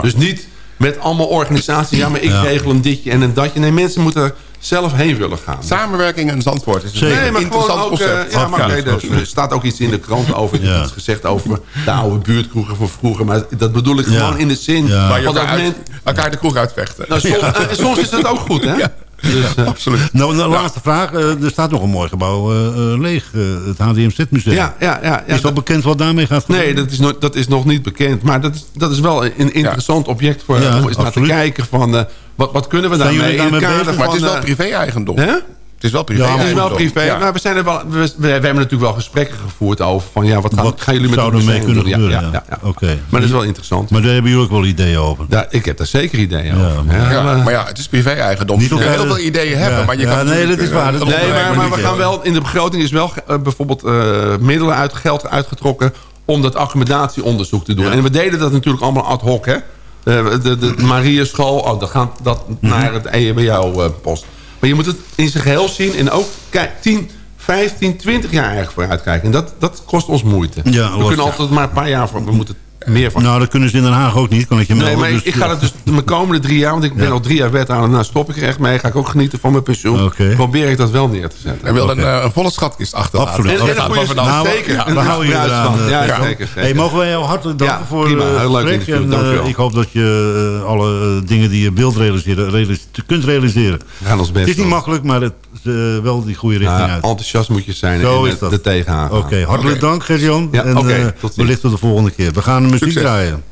Dus niet met allemaal organisaties... ja, maar ik Ja. regel een ditje en een datje. Nee, mensen moeten zelf heen willen gaan. Samenwerking in Zandvoort is een Zeker. Nee, maar interessant ook... eh, ja, maar Absoluut. er staat ook iets in de krant over. Ja. iets gezegd over de oude buurtkroegen van vroeger. Maar dat bedoel ik Ja. gewoon in de zin... Ja. Waar je van dat elkaar, uit- men- elkaar de kroeg uitvechten. nou, soms, eh, soms is het ook goed, hè? Ja. Dus, eh, Absoluut. Nou, de laatste vraag. Eh, er staat nog een mooi gebouw eh, eh, leeg. eh, het HDMZ-museum. ja, ja, ja, ja. is al bekend wat daarmee gaat gebeuren? Nee, dat is, nog, dat is nog niet bekend. Maar dat is, dat is wel een interessant object voor Ja, om eens naar te kijken van... eh, wat, wat kunnen we Zijn daarmee? in het kader? Maar het is wel privé-eigendom. Het is wel privé Het is wel privé, Ja. maar we, zijn er wel, we, we, we hebben natuurlijk wel gesprekken gevoerd over... van ja, wat gaan, Wat gaan jullie met zou het er mee kunnen doen? gebeuren? Ja, Ja. ja, ja. Oké. Maar dat is wel interessant. Maar daar hebben jullie ook wel ideeën over. Ja, ik heb daar zeker ideeën Ja, over. maar- Ja, Ja, maar- maar ja, het is privé-eigendom. Niet Je kunt heel veel ideeën Ja. hebben, maar je Ja, kan nee, dat is waar, eh, dat Nee, maar, maar we ja. gaan wel in de begroting is wel eh, bijvoorbeeld eh, middelen uit geld uitgetrokken om dat accommodatieonderzoek te doen. Ja. En we deden dat natuurlijk allemaal ad hoc, hè? de, de, de Marieschool. Oh, dat gaat dat naar het EHBO-post. Maar je moet het in zijn geheel zien. En ook, kijk, 10, 15, 20 jaar eigenlijk vooruit kijken. En dat, dat kost ons moeite. Ja, we kunnen altijd maar een paar jaar voor. We moeten meer van. Nou, dat kunnen ze in Den Haag ook niet, kan ik je Nee, maar dus, ik ga ja. het dus de komende drie jaar... want ik ben Ja. al drie jaar wethouder... nou stop ik er echt mee. Ga ik ook genieten van mijn pensioen. Probeer ik dat wel neer te zetten. Hij wil een, eh, een volle schatkist achterlaten. Absoluut. En, en een goede gaan we dan- Nou, zeker. ja, we houden je eraan, Ja, eh, zeker. zeker. Hey, mogen wij jou hartelijk danken Ja, voor prima. eh, het Heel leuk gesprek. En, ik hoop dat je alle dingen die je wilt realiseren, realis- kunt realiseren. We gaan ons best Het is niet makkelijk, maar het is eh, wel die goede richting Ja, uit. enthousiast moet je zijn Zo en is er tegenaan. Oké, hartelijk dank Gert-Jan. Ja, en eh, wellicht tot de volgende keer. We gaan de muziek Succes. draaien.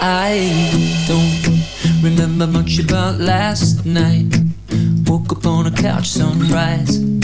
I don't remember much about last night. Woke up on a couch, sunrise.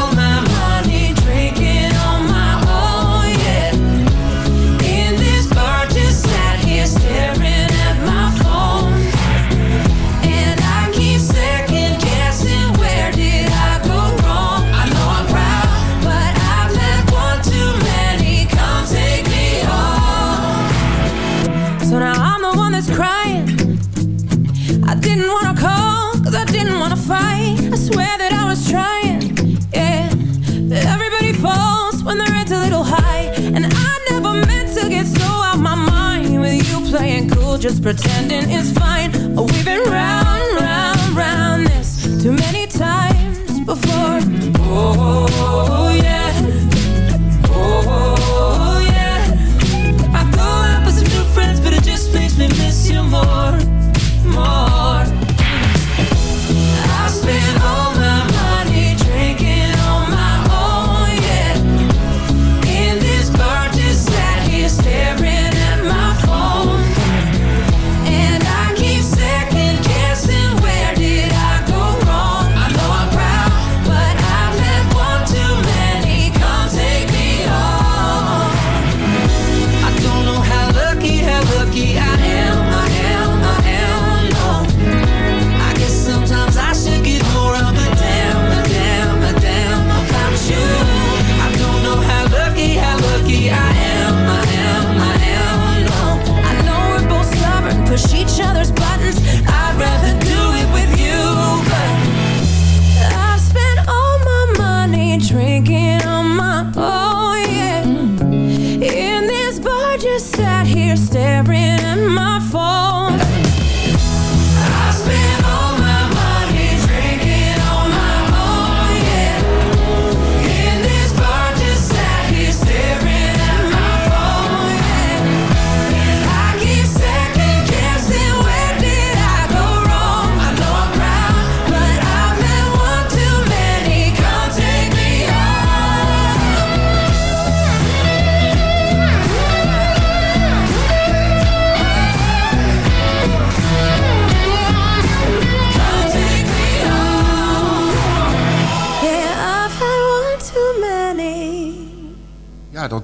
just pretending it's fine. Oh, we've been round, round, round this too many times before. Oh,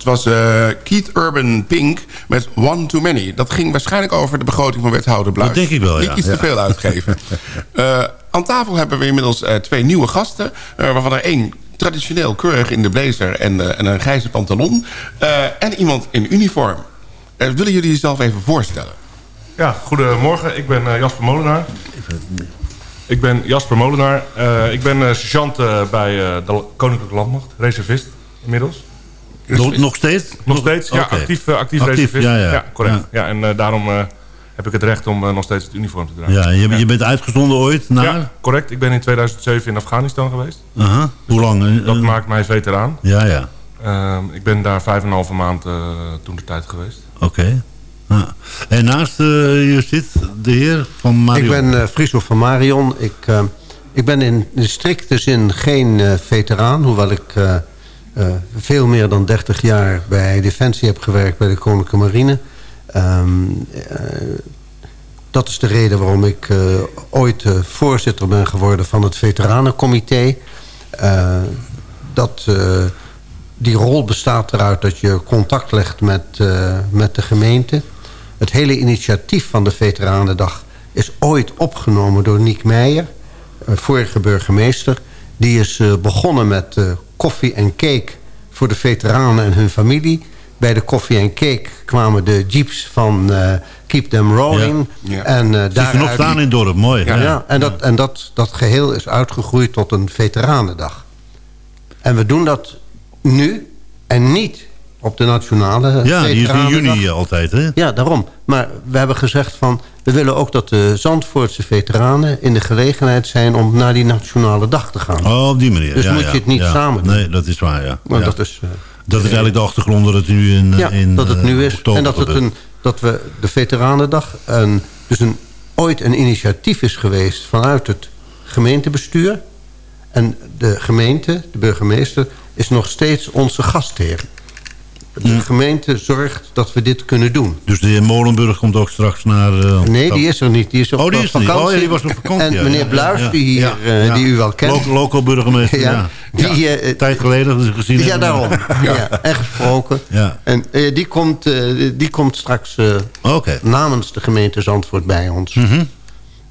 was eh, Keith Urban Pink met One Too Many. Dat ging waarschijnlijk over de begroting van wethouder Bluis. Dat denk ik wel, Niet ja. iets Ja. te veel uitgeven. Eh, aan tafel hebben we inmiddels eh, twee nieuwe gasten... eh, waarvan er één traditioneel keurig in de blazer en, eh, en een grijze pantalon... eh, en iemand in uniform. Eh, willen jullie jezelf even voorstellen? Ja, goedemorgen. Ik ben eh, Jasper Molenaar. Ik ben Jasper Molenaar. Eh, ik ben eh, sergeant bij eh, de Koninklijke Landmacht, reservist inmiddels. Nog, nog steeds? Nog steeds, ja, actief, eh, actief, Actief, reservist. ja, ja. correct. Ja. en eh, daarom eh, heb ik het recht om nog steeds het uniform te dragen. Ja, je, je bent uitgezonden ooit naar... Ja, correct. Ik ben in 2007 in Afghanistan geweest. Aha. Hoe lang? Eh, Dat maakt mij veteraan. Ja, ja. Ehm, ik ben daar vijf en een halve maand toen de tijd geweest. Oké. En naast je zit de heer van Marion. Ik ben eh Friso van Marion. Ik, ik ben in de strikte zin geen eh, veteraan... hoewel ik veel meer dan 30 jaar bij Defensie heb gewerkt... bij de Koninklijke Marine. Ehm, eh, dat is de reden waarom ik eh, ooit eh, voorzitter ben geworden... van het Veteranencomité. Eh, dat, eh, die rol bestaat eruit dat je contact legt met, eh, met de gemeente. Het hele initiatief van de Veteranendag is ooit opgenomen door Niek Meijer, eh, vorige burgemeester. Die is eh, begonnen met eh, koffie en cake voor de veteranen en hun familie. Bij de koffie en cake kwamen de jeeps van eh, Keep Them Rolling. Ja. Ja. En, eh is er nog daaruit- staan in het dorp, mooi. ja, en, dat, en dat, dat geheel is uitgegroeid tot een veteranendag. En we doen dat nu en niet op de nationale Ja, die is in juni altijd, hè? Ja, daarom. Maar we hebben gezegd van... we willen ook dat de Zandvoortse veteranen in de gelegenheid zijn... om naar die nationale dag te gaan. Oh, op die manier. Dus ja, moet ja, je het niet ja. samen doen. Nee, dat is waar, ja. Maar dat is... eh, Dat is eigenlijk de achtergrond dat het nu in, ja, in dat het eh, nu is. oktober En dat, het een, dat we de Veteranendag... Een, dus een, ooit een initiatief is geweest vanuit het gemeentebestuur. En de gemeente, de burgemeester, is nog steeds onze gastheer. De gemeente zorgt dat we dit kunnen doen. Dus de heer Molenburg komt ook straks naar... eh, Nee, die is er niet. Die is op Oh, die is niet. vakantie. Oh, ja, die was op vakantie. En ja, meneer Bluis, ja, die, hier, eh, die u wel kent. Local, local burgemeester, ja. Die, eh, Tijd geleden gezien ja, daarom. Ja. echt gesproken. Ja. En die, komt, die komt straks namens de gemeente Zandvoort bij ons. Mhm.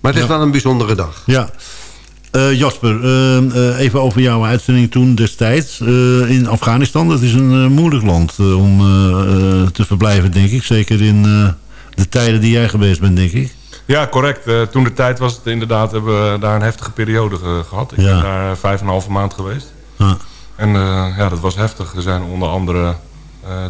Maar het is wel een bijzondere dag. Ja. Eh, Jasper, eh, eh, even over jouw uitzending toen destijds eh, in Afghanistan. Dat is een moeilijk land om te verblijven, denk ik. Zeker in de tijden die jij geweest bent, denk ik. Ja, correct. Toen de tijd was het inderdaad, hebben we daar een heftige periode ge- gehad. Ik Ja. ben daar vijf en een halve maand geweest. Ja. En ja, dat was heftig. Er zijn onder andere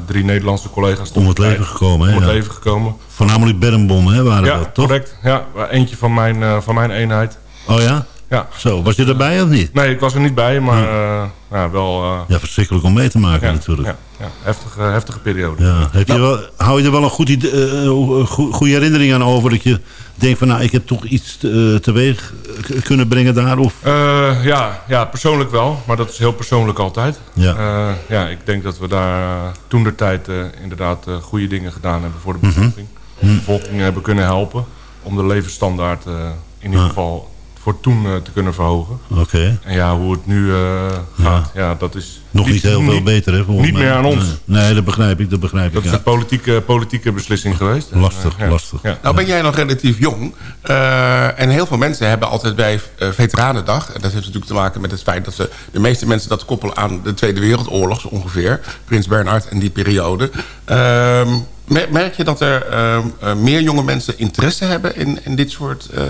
drie Nederlandse collega's... Om het leven gekomen, hè? Om het Ja. leven gekomen. Voornamelijk bermbommen, hè, waren Ja, dat, toch? correct. Ja, eentje van mijn, van mijn eenheid. Oh ja? Ja. Zo, was je erbij of niet? Nee, ik was er niet bij, maar eh, ja, wel... eh, Ja, verschrikkelijk om mee te maken ja, natuurlijk. ja, ja, heftige, heftige periode. Ja. Heb je wel, hou je er wel een goed eh, eh, goe- goede herinnering aan over? Dat je denkt van, nou, ik heb toch iets eh, teweeg kunnen brengen daar? Of? Eh, ja, ja, persoonlijk wel. Maar dat is heel persoonlijk altijd. Ja. Eh, ja, ik denk dat we daar toen de tijd inderdaad eh, goede dingen gedaan hebben voor de Mhm. bevolking. De bevolking hebben kunnen helpen om de levensstandaard eh, in ieder geval voor toen eh, te kunnen verhogen. Oké. En ja, hoe het nu eh, gaat, ja. dat is... Nog niet heel veel beter, hè? volgens Niet mij. meer aan ons. Nee, dat begrijp ik, dat begrijp Dat ik. is ja. een politieke, politieke beslissing geweest. Lastig, Eh, ja. lastig. Ja. Nou ben jij nog relatief jong. Eh, en heel veel mensen hebben altijd bij eh, Veteranendag... en dat heeft natuurlijk te maken met het feit dat ze... de meeste mensen dat koppelen aan de Tweede Wereldoorlog zo ongeveer. Prins Bernhard en die periode. Ehm, mer- merk je dat er ehm, eh, meer jonge mensen interesse hebben in, in dit soort eh,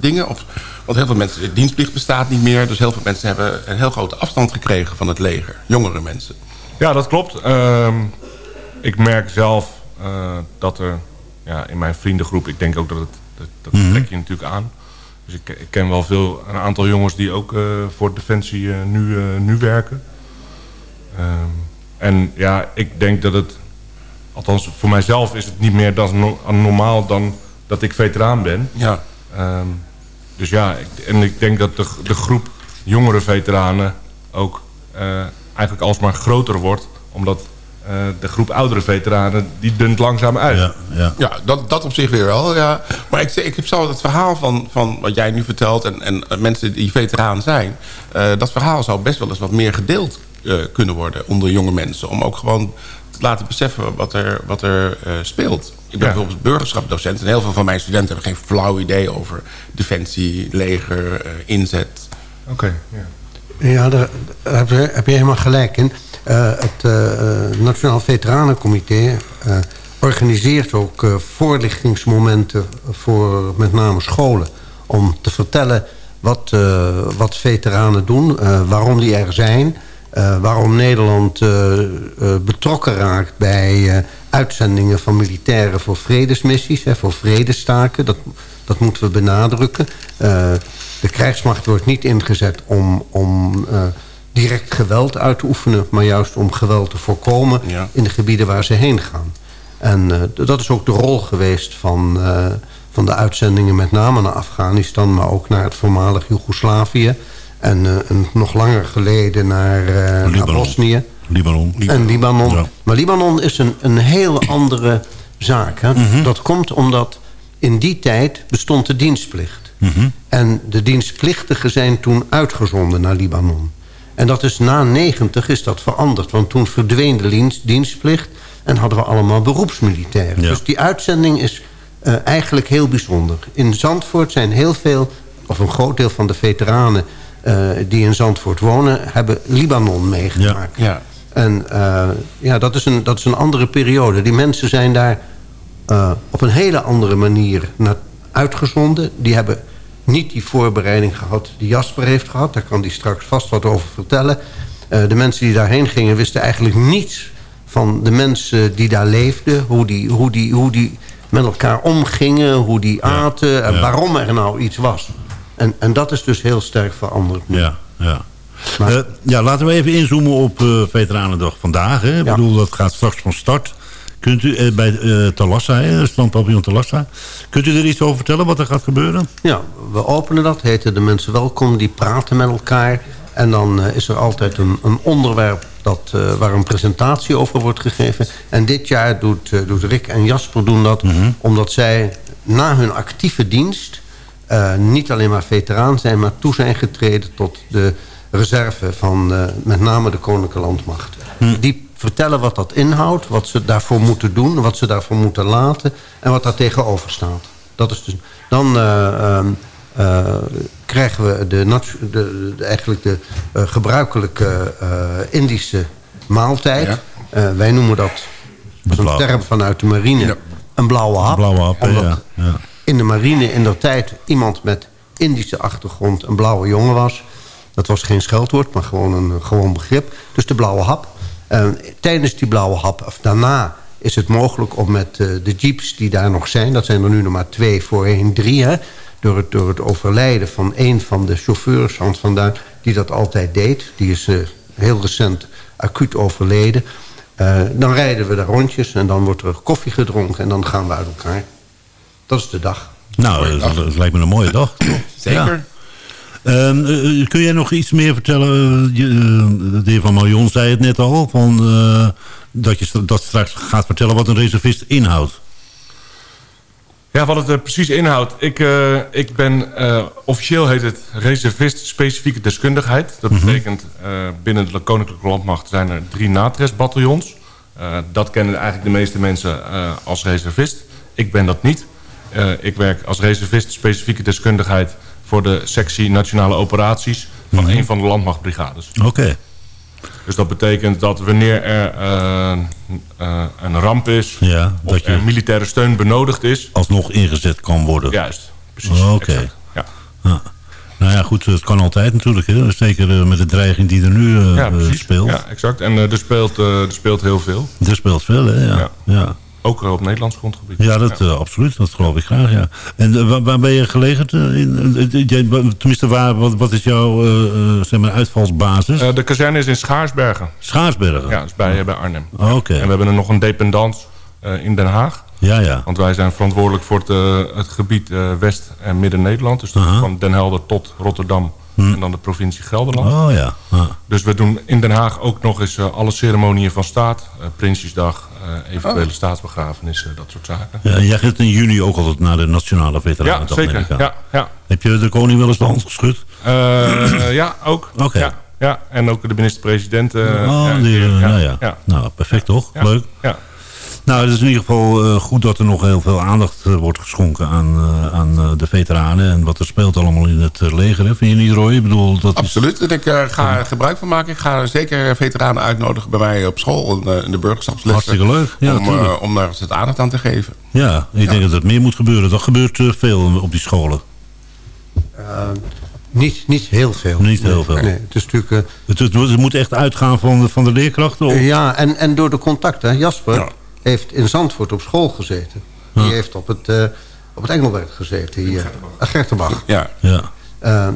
dingen? Of, want heel veel mensen... de dienstplicht bestaat niet meer. Dus heel veel mensen hebben een heel grote afstand gekregen van het leger. Jongere mensen. Ja, dat klopt. Ehm, ik merk zelf eh, dat er ja, in mijn vriendengroep... ik denk ook dat het... dat, dat Mhm. trek je natuurlijk aan. Dus ik, ik ken wel veel, een aantal jongens die ook eh, voor Defensie eh, nu, nu werken. Ehm, en ja, ik denk dat het... Althans, voor mijzelf is het niet meer dan no- normaal dan dat ik veteraan ben. Ja. Ehm, dus ja, ik, en ik denk dat de, de groep jongere veteranen ook eigenlijk alsmaar groter wordt. Omdat eh, de groep oudere veteranen, die dunt langzaam uit. Ja, ja. Ja, dat, dat op zich weer wel. Ja. Maar ik, ik heb zo het verhaal van, van wat jij nu vertelt... en, en eh, mensen die veteraan zijn... eh, dat verhaal zou best wel eens wat meer gedeeld eh, kunnen worden onder jonge mensen. Om ook gewoon te laten beseffen wat er, wat er eh, speelt. Ik ben Ja. bijvoorbeeld burgerschapsdocent... en heel veel van mijn studenten hebben geen flauw idee over defensie, leger, eh, inzet. Oké, ja. Ja, daar, heb, je, helemaal gelijk in. Eh, het eh, eh, Nationaal Veteranencomité organiseert ook voorlichtingsmomenten voor met name scholen. Om te vertellen wat, wat veteranen doen, waarom die er zijn... waarom Nederland betrokken raakt bij uitzendingen van militairen voor vredesmissies, hè, voor vredestaken. Dat, dat moeten we benadrukken. De krijgsmacht wordt niet ingezet om, om eh, direct geweld uit te oefenen... maar juist om geweld te voorkomen Ja. in de gebieden waar ze heen gaan. En eh, dat is ook de rol geweest van, eh, van de uitzendingen met name naar Afghanistan... maar ook naar het voormalig Joegoslavië. En, nog langer geleden naar, naar Libanon. Bosnië. Libanon. En Libanon. Ja. Maar Libanon is een, een heel andere zaak. Hè? Mhm. Dat komt omdat in die tijd bestond de dienstplicht. Mhm. En de dienstplichtigen zijn toen uitgezonden naar Libanon. En dat is na 90 is dat veranderd. Want toen verdween de dienst- dienstplicht en hadden we allemaal beroepsmilitairen. Ja. Dus die uitzending is eh, eigenlijk heel bijzonder. In Zandvoort zijn heel veel, of een groot deel van de veteranen... eh, die in Zandvoort wonen, hebben Libanon meegemaakt. Ja. En eh, ja, dat is, een, dat is een andere periode. Die mensen zijn daar eh, op een hele andere manier naar uitgezonden. Die hebben niet die voorbereiding gehad die Jasper heeft gehad. Daar kan hij straks vast wat over vertellen. Eh, de mensen die daarheen gingen wisten eigenlijk niets van de mensen die daar leefden. Hoe die, hoe die, hoe die met elkaar omgingen, hoe die aten... en ja. waarom er nou iets was. En, en dat is dus heel sterk veranderd. Ja, ja. Maar- Eh, ja, laten we even inzoomen op Veteranendag vandaag. Hè. Ik Ja. bedoel, dat gaat straks van start. Kunt u eh, bij eh Talassa, hè, standpaviljoen Talassa... kunt u er iets over vertellen wat er gaat gebeuren? Ja, we openen dat, heten de mensen welkom, die praten met elkaar. En dan eh, is er altijd een, een onderwerp dat, eh, waar een presentatie over wordt gegeven. En dit jaar doet, eh, doet Rick en Jasper doen dat... omdat zij na hun actieve dienst... niet alleen maar veteraan zijn, maar toe zijn getreden... tot de reserve van met name de Koninklijke Landmacht. Die vertellen wat dat inhoudt, wat ze daarvoor moeten doen... wat ze daarvoor moeten laten en wat daar tegenover staat. Dat is dus, dan eh, ehm, eh, krijgen we de, de, de- eigenlijk de eh, gebruikelijke Indische maaltijd. Ja. Wij noemen dat, dat is een term vanuit de marine, Ja. een blauwe hap. Blauwe hap, Omdat ja. in de marine in der tijd iemand met Indische achtergrond een blauwe jongen was. Dat was geen scheldwoord, maar gewoon een gewoon begrip. Dus de blauwe hap. Eh, tijdens die blauwe hap, of daarna, is het mogelijk om met eh, de jeeps die daar nog zijn... dat zijn er nu nog maar twee, voorheen drie... Hè, door, het, door het overlijden van een van de chauffeurs, Hans van Duin... die dat altijd deed. Die is eh, heel recent acuut overleden. Eh, dan rijden we daar rondjes en dan wordt er koffie gedronken... en dan gaan we uit elkaar. Dat is de dag. Nou, dat, dat lijkt me een mooie dag. Zeker. Ja. Ehm, eh, kun jij nog iets meer vertellen? Eh, je, eh, de heer Van Marion zei het net al. Van, eh, dat je dat straks gaat vertellen wat een reservist inhoudt. Ja, wat het er precies inhoudt. Ik, eh, ik ben, eh, officieel heet het reservist specifieke deskundigheid. Dat betekent, eh, binnen de Koninklijke Landmacht zijn er drie natresbataljons. Eh dat kennen eigenlijk de meeste mensen eh, als reservist. Ik ben dat niet. Eh, ik werk als reservist specifieke deskundigheid voor de sectie nationale operaties van een van de landmachtbrigades. Oké. Dus dat betekent dat wanneer er eh, eh, een ramp is... Ja, of dat je- er militaire steun benodigd is... Alsnog ingezet kan worden. Juist, precies. Oké. Ja. Ja. Nou ja, goed, het kan altijd natuurlijk. Hè. Zeker met de dreiging die er nu eh, Ja, speelt. Ja, exact. En er, speelt, er speelt heel veel. Er speelt veel, hè? Ja, ja. Ja. Ja. Ook eh, op Nederlands grondgebied. dat eh, absoluut. Dat geloof ik graag, ja. En eh, waar, waar ben je gelegen? In, tenminste, waar, wat, wat is jouw zeg maar, uitvalsbasis? De kazerne is in Schaarsbergen. Schaarsbergen? Ja, dat is bij, bij Arnhem. Oké. En we hebben er nog een dependance in Den Haag. Ja, ja. Want wij zijn verantwoordelijk voor het, het gebied West- en Midden-Nederland. Dus van Den Helder tot Rotterdam en dan de provincie Gelderland. Oh ja. Dus we doen in Den Haag ook nog eens eh, alle ceremonieën van staat. eh, Prinsjesdag, eh, eventuele staatsbegrafenissen, dat soort zaken. Ja, jij gaat in juni ook altijd naar de Nationale Ja, Veteranendag. neem zeker. Ja, ja. Heb je de koning wel eens de hand geschud? Ja, ook. Oké. Ja, ja, en ook de minister-president. oh, ja, die, ja, nou ja. ja. Nou, perfect toch? Ja. Leuk. Ja. Nou, het is in ieder geval eh, goed dat er nog heel veel aandacht eh, wordt geschonken aan, eh, aan eh, de veteranen. En wat er speelt allemaal in het leger. Hè? Vind je niet, Roy? Ik bedoel, dat is... Absoluut. En ik eh, ga er gebruik van maken. Ik ga zeker veteranen uitnodigen bij mij op school. In, in de burgerschapslessen. Hartstikke leuk. Ja, om, om daar eens het aandacht aan te geven. Ja, ik denk dat het meer moet gebeuren. Dat gebeurt veel op die scholen. Niet, niet heel veel. Niet heel veel. Nee, het is natuurlijk... eh, Het, het, het moet echt uitgaan van de, van de leerkrachten? Of? Ja, en, en door de contacten. Jasper Ja. Heeft in Zandvoort op school gezeten. Die heeft op het, eh, op het Engelberg gezeten hier. Uh, Gertenbach. Ja. Ja. Eh,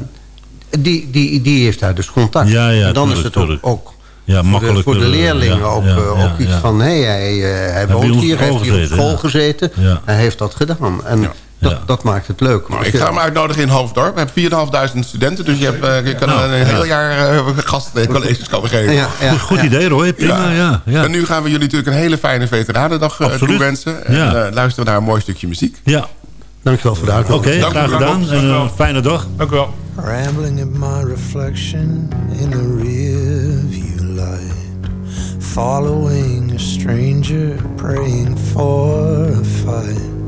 die, die, die heeft daar dus contact. Ja, ja, en dan tuurlijk, is het ook, tuurlijk. ook Ja, voor, de, makkelijk. voor de eh, leerlingen ja, ook, ja, eh, ja, ook iets ja. van... hé, hij, eh, hij woont hier, heeft hier op school ja. gezeten. Ja. Hij heeft dat gedaan. En Ja. Dat, dat maakt het leuk. Nou, ik ga hem uitnodigen in Hoofddorp. We hebben 4.500 studenten, dus je, hebt, eh, je kan Nou, een heel jaar uh, gastcolleges komen geven. Ja, ja, Goed ja. idee, Roy. Prima, ja. ja, En nu gaan we jullie natuurlijk een hele fijne veteranendag uh, toewensen. En eh, luisteren we naar een mooi stukje muziek. Ja. Dankjewel voor de Oké, uitnodiging. U graag gedaan. En een fijne dag. Dank u wel. Rambling at my reflection in the rear view light. Following a stranger, praying for a fight.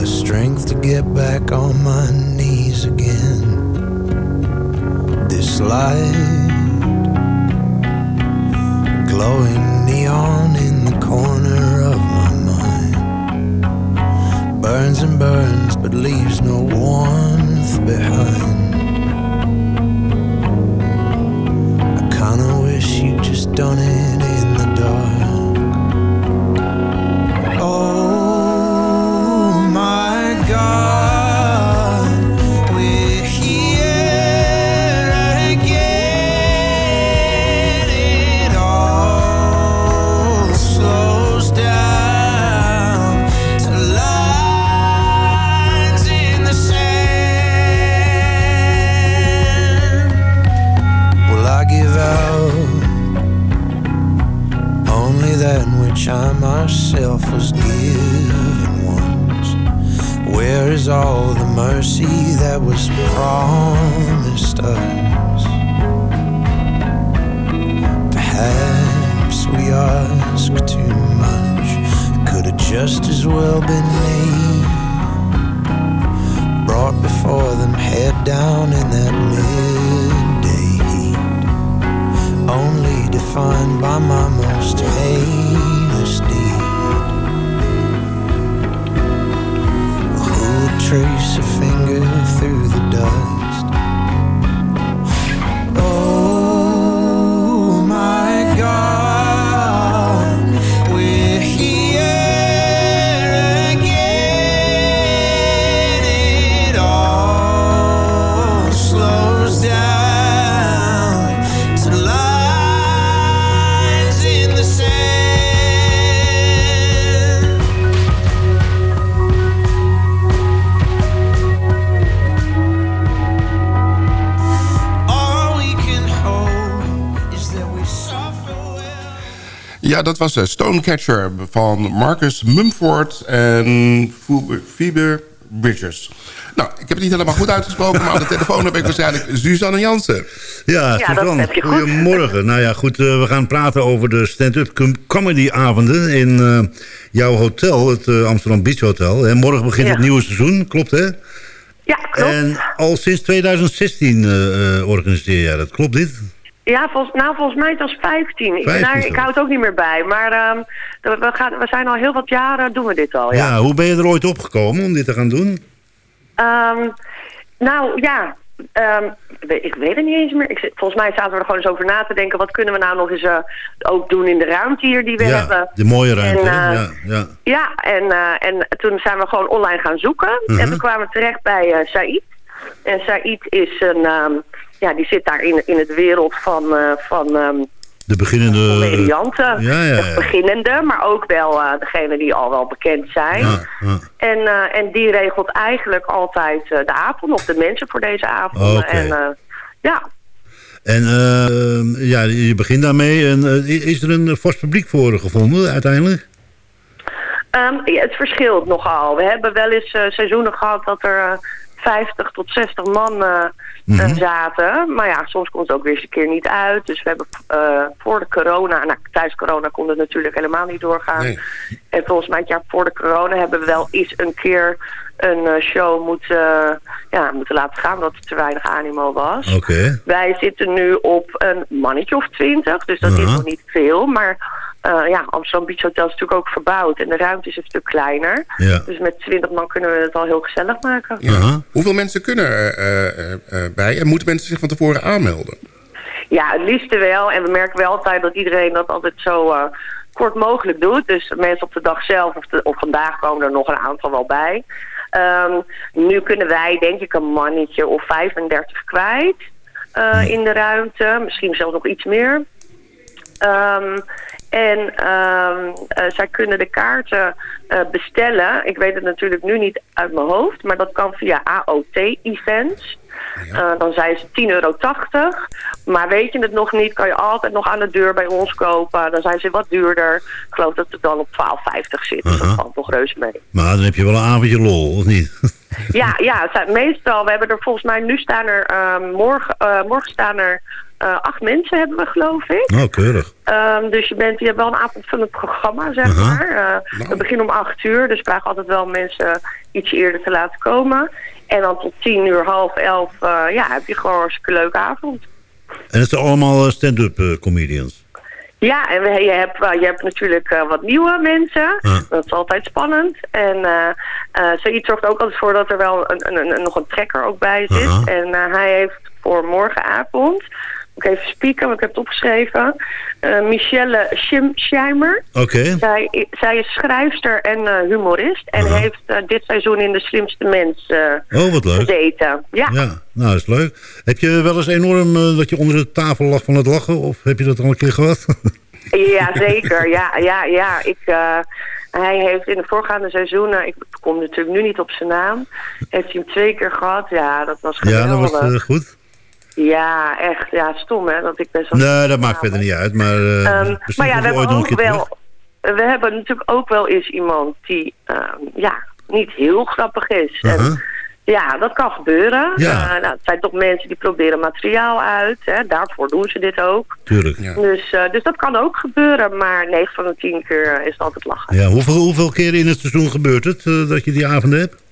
The strength to get back on my knees again. This light, Ja, dat was eh, Stonecatcher van Marcus Mumford en Phoebe- Bridgers. Nou, ik heb het niet helemaal goed uitgesproken... maar aan de telefoon heb ik waarschijnlijk Suzanne Jansen. Ja, dat Suzanne, heb je goed. goedemorgen. Nou ja, goed, eh, we gaan praten over de stand-up com- comedy-avonden in eh, jouw hotel, het Amsterdam Beach Hotel. En morgen begint Ja. het nieuwe seizoen, klopt hè? Ja, klopt. En al sinds 2016 eh, eh, organiseer jij dat, klopt dit? Ja, volgens, nou, volgens mij het was 15. Ik, 15 nou, ik hou het ook niet meer bij. Maar ehm, we, gaan, we zijn al heel wat jaren doen we dit al, Ja. ja. hoe ben je er ooit opgekomen om dit te gaan doen? Ehm, nou, ja. ehm, ik weet het niet eens meer. Ik, volgens mij zaten we er gewoon eens over na te denken. Wat kunnen we nou nog eens eh, ook doen in de ruimte hier die we ja, hebben? de mooie ruimte. En, eh, ja, ja. Ja, en, eh, en toen zijn we gewoon online gaan zoeken. Mhm. En we kwamen terecht bij Said. En Said is een... ja, die zit daar in, in het wereld van, eh, van ehm, De beginnende... comedianten. Ja, ja, De ja. beginnende, maar ook wel eh degene die al wel bekend zijn. Ja, ja. En, eh, en die regelt eigenlijk altijd eh, de avond, of de mensen voor deze avond. Oké. En eh, ja, En eh, ja, je begint daarmee. En, eh, is er een vast publiek voor gevonden uiteindelijk? Ehm, ja, het verschilt nogal. We hebben wel eens eh, seizoenen gehad dat er eh, 50 tot 60 man eh, Mhm. eh, zaten. Maar ja, soms komt het ook weer eens een keer niet uit. Dus we hebben eh, voor de corona... Nou, tijdens corona kon het natuurlijk helemaal niet doorgaan. Nee. En volgens mij het jaar voor de corona hebben we wel eens een keer een show moeten, ja, moeten laten gaan... omdat er te weinig animo was. Wij zitten nu op een mannetje of twintig, dus dat is Aha. nog niet veel. Maar eh, ja, Amsterdam Beach Hotel is natuurlijk ook verbouwd en de ruimte is een stuk kleiner. Ja. Dus met twintig man kunnen we het al heel gezellig maken. Ja. Hoeveel mensen kunnen er eh, eh, eh, bij? En moeten mensen zich van tevoren aanmelden? Ja, het liefste wel. En we merken wel altijd dat iedereen dat altijd zo eh, kort mogelijk doet. Dus mensen op de dag zelf of, de- of vandaag komen er nog een aantal wel bij. Ehm, nu kunnen wij denk ik een mannetje of 35 kwijt eh, in de ruimte. Misschien zelfs nog iets meer. Ehm, En ehm, eh, zij kunnen de kaarten eh, bestellen. Ik weet het natuurlijk nu niet uit mijn hoofd, maar dat kan via AOT-events. Eh, dan zijn ze 10,80 euro. Maar weet je het nog niet, kan je altijd nog aan de deur bij ons kopen. Dan zijn ze wat duurder. Ik geloof dat het dan op 12,50 zit. Dus dat valt nog reuze mee. Maar dan heb je wel een avondje lol, of niet? Ja, ja meestal, we hebben er volgens mij, nu staan er, ehm, morgen, morgen staan er eh, acht mensen hebben we geloof ik. Nou, keurig. Ehm, dus je, bent, je hebt wel een avondvullend programma, zeg Aha. maar. Eh, We beginnen om acht uur, dus we vragen altijd wel mensen iets eerder te laten komen. En dan tot tien uur, half elf, eh, ja, heb je gewoon een hartstikke leuke avond. En het zijn allemaal stand-up comedians. Ja, en we, je, hebt, je hebt natuurlijk wat nieuwe mensen. Dat is altijd spannend. En eh eh, zoiets zorgt ook altijd voor dat er wel een, een, een- nog een trekker ook bij zit. En hij heeft voor morgenavond, moet ik even spieken, want ik heb het opgeschreven. eh, Michelle Schim- Scheimer. Oké. Zij, zij is schrijfster en eh, humorist. En Aha. heeft eh, dit seizoen in De Slimste Mens Oh, wat leuk. gezeten. Ja. Ja, nou, dat is leuk. Heb je wel eens enorm dat je onder de tafel lag van het lachen? Of heb je dat al een keer gehad? Ja, zeker. Ja, ja, ja. Ik, hij heeft in de voorgaande seizoenen, ik kom natuurlijk nu niet op zijn naam, heeft hij hem twee keer gehad. Ja, dat was ja, geweldig. dat was goed. Ja, echt. Ja, stom hè, dat ik best wel... Nee, dat maakt verder niet uit. Maar, eh Ehm, maar ja, we hebben ook wel... We hebben natuurlijk ook wel eens iemand die, ehm, ja, niet heel grappig is. En, Aha. ja, dat kan gebeuren. Ja. Eh, nou, het zijn toch mensen die proberen materiaal uit. Hè? Daarvoor doen ze dit ook. Tuurlijk. Ja. Dus, eh, dus dat kan ook gebeuren. Maar 9 van de 10 keer is het altijd lachen. Ja, hoeveel, hoeveel keer in het seizoen gebeurt het dat je die avonden hebt?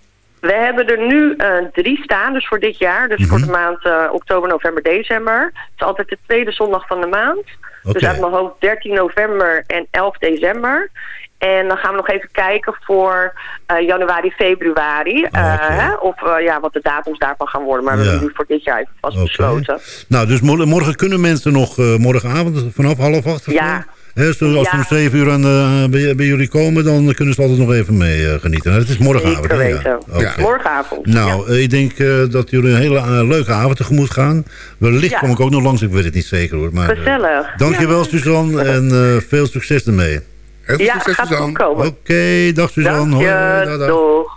We hebben er nu eh, drie staan, dus voor dit jaar. Dus voor de maand eh, oktober, november, december. Het is altijd de tweede zondag van de maand. Dus uit mijn hoofd 13 november en 11 december. En dan gaan we nog even kijken voor eh, januari, februari. Oh, hè, of ja, wat de datums daarvan gaan worden. Maar we hebben nu voor dit jaar even vast besloten. Nou, dus mor- morgen kunnen mensen nog morgenavond vanaf half acht Ja. Als ze Ja. om zeven uur aan de, bij, bij jullie komen, dan kunnen ze altijd nog even mee eh, genieten. Nou, het is morgenavond. Hè? Ja. Morgenavond. Nou, eh, ik denk eh, dat jullie een hele eh, leuke avond tegemoet gaan. Wellicht Ja. kom ik ook nog langs, ik weet het niet zeker hoor. Maar, eh, Gezellig. dankjewel Suzanne en eh, veel succes ermee. Heel veel Ja, succes, gaat Suzanne. Oké, dag Suzanne. Dank Hoi, je. hoi, dag, dag. Doeg.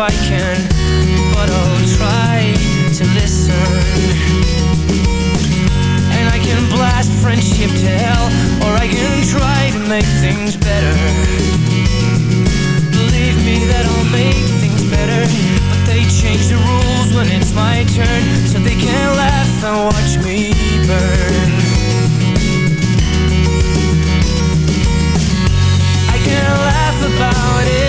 I can But I'll try to listen. And I can blast friendship to hell Or I can try to make things better. Believe me that I'll make things better But they change the rules when it's my turn So they can laugh and watch me burn. I can laugh about it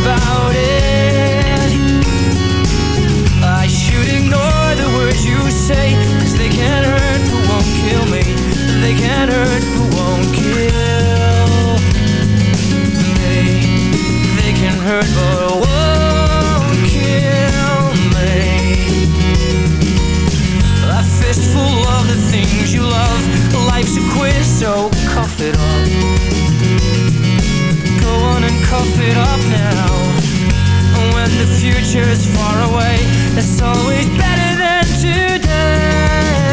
about it. I should ignore the words you say Cause they can hurt but won't kill me. They can hurt but won't kill me. They can hurt but won't kill me. A fistful of the things you love Life's a quiz so cough it up cough it up now. And when the future's far away It's always better than today.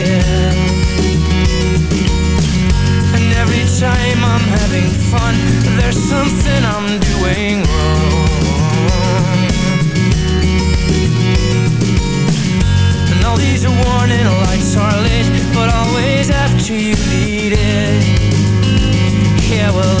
Yeah. And every time I'm having fun There's something I'm doing wrong. And all these warning lights are lit But always after you need it. Yeah, well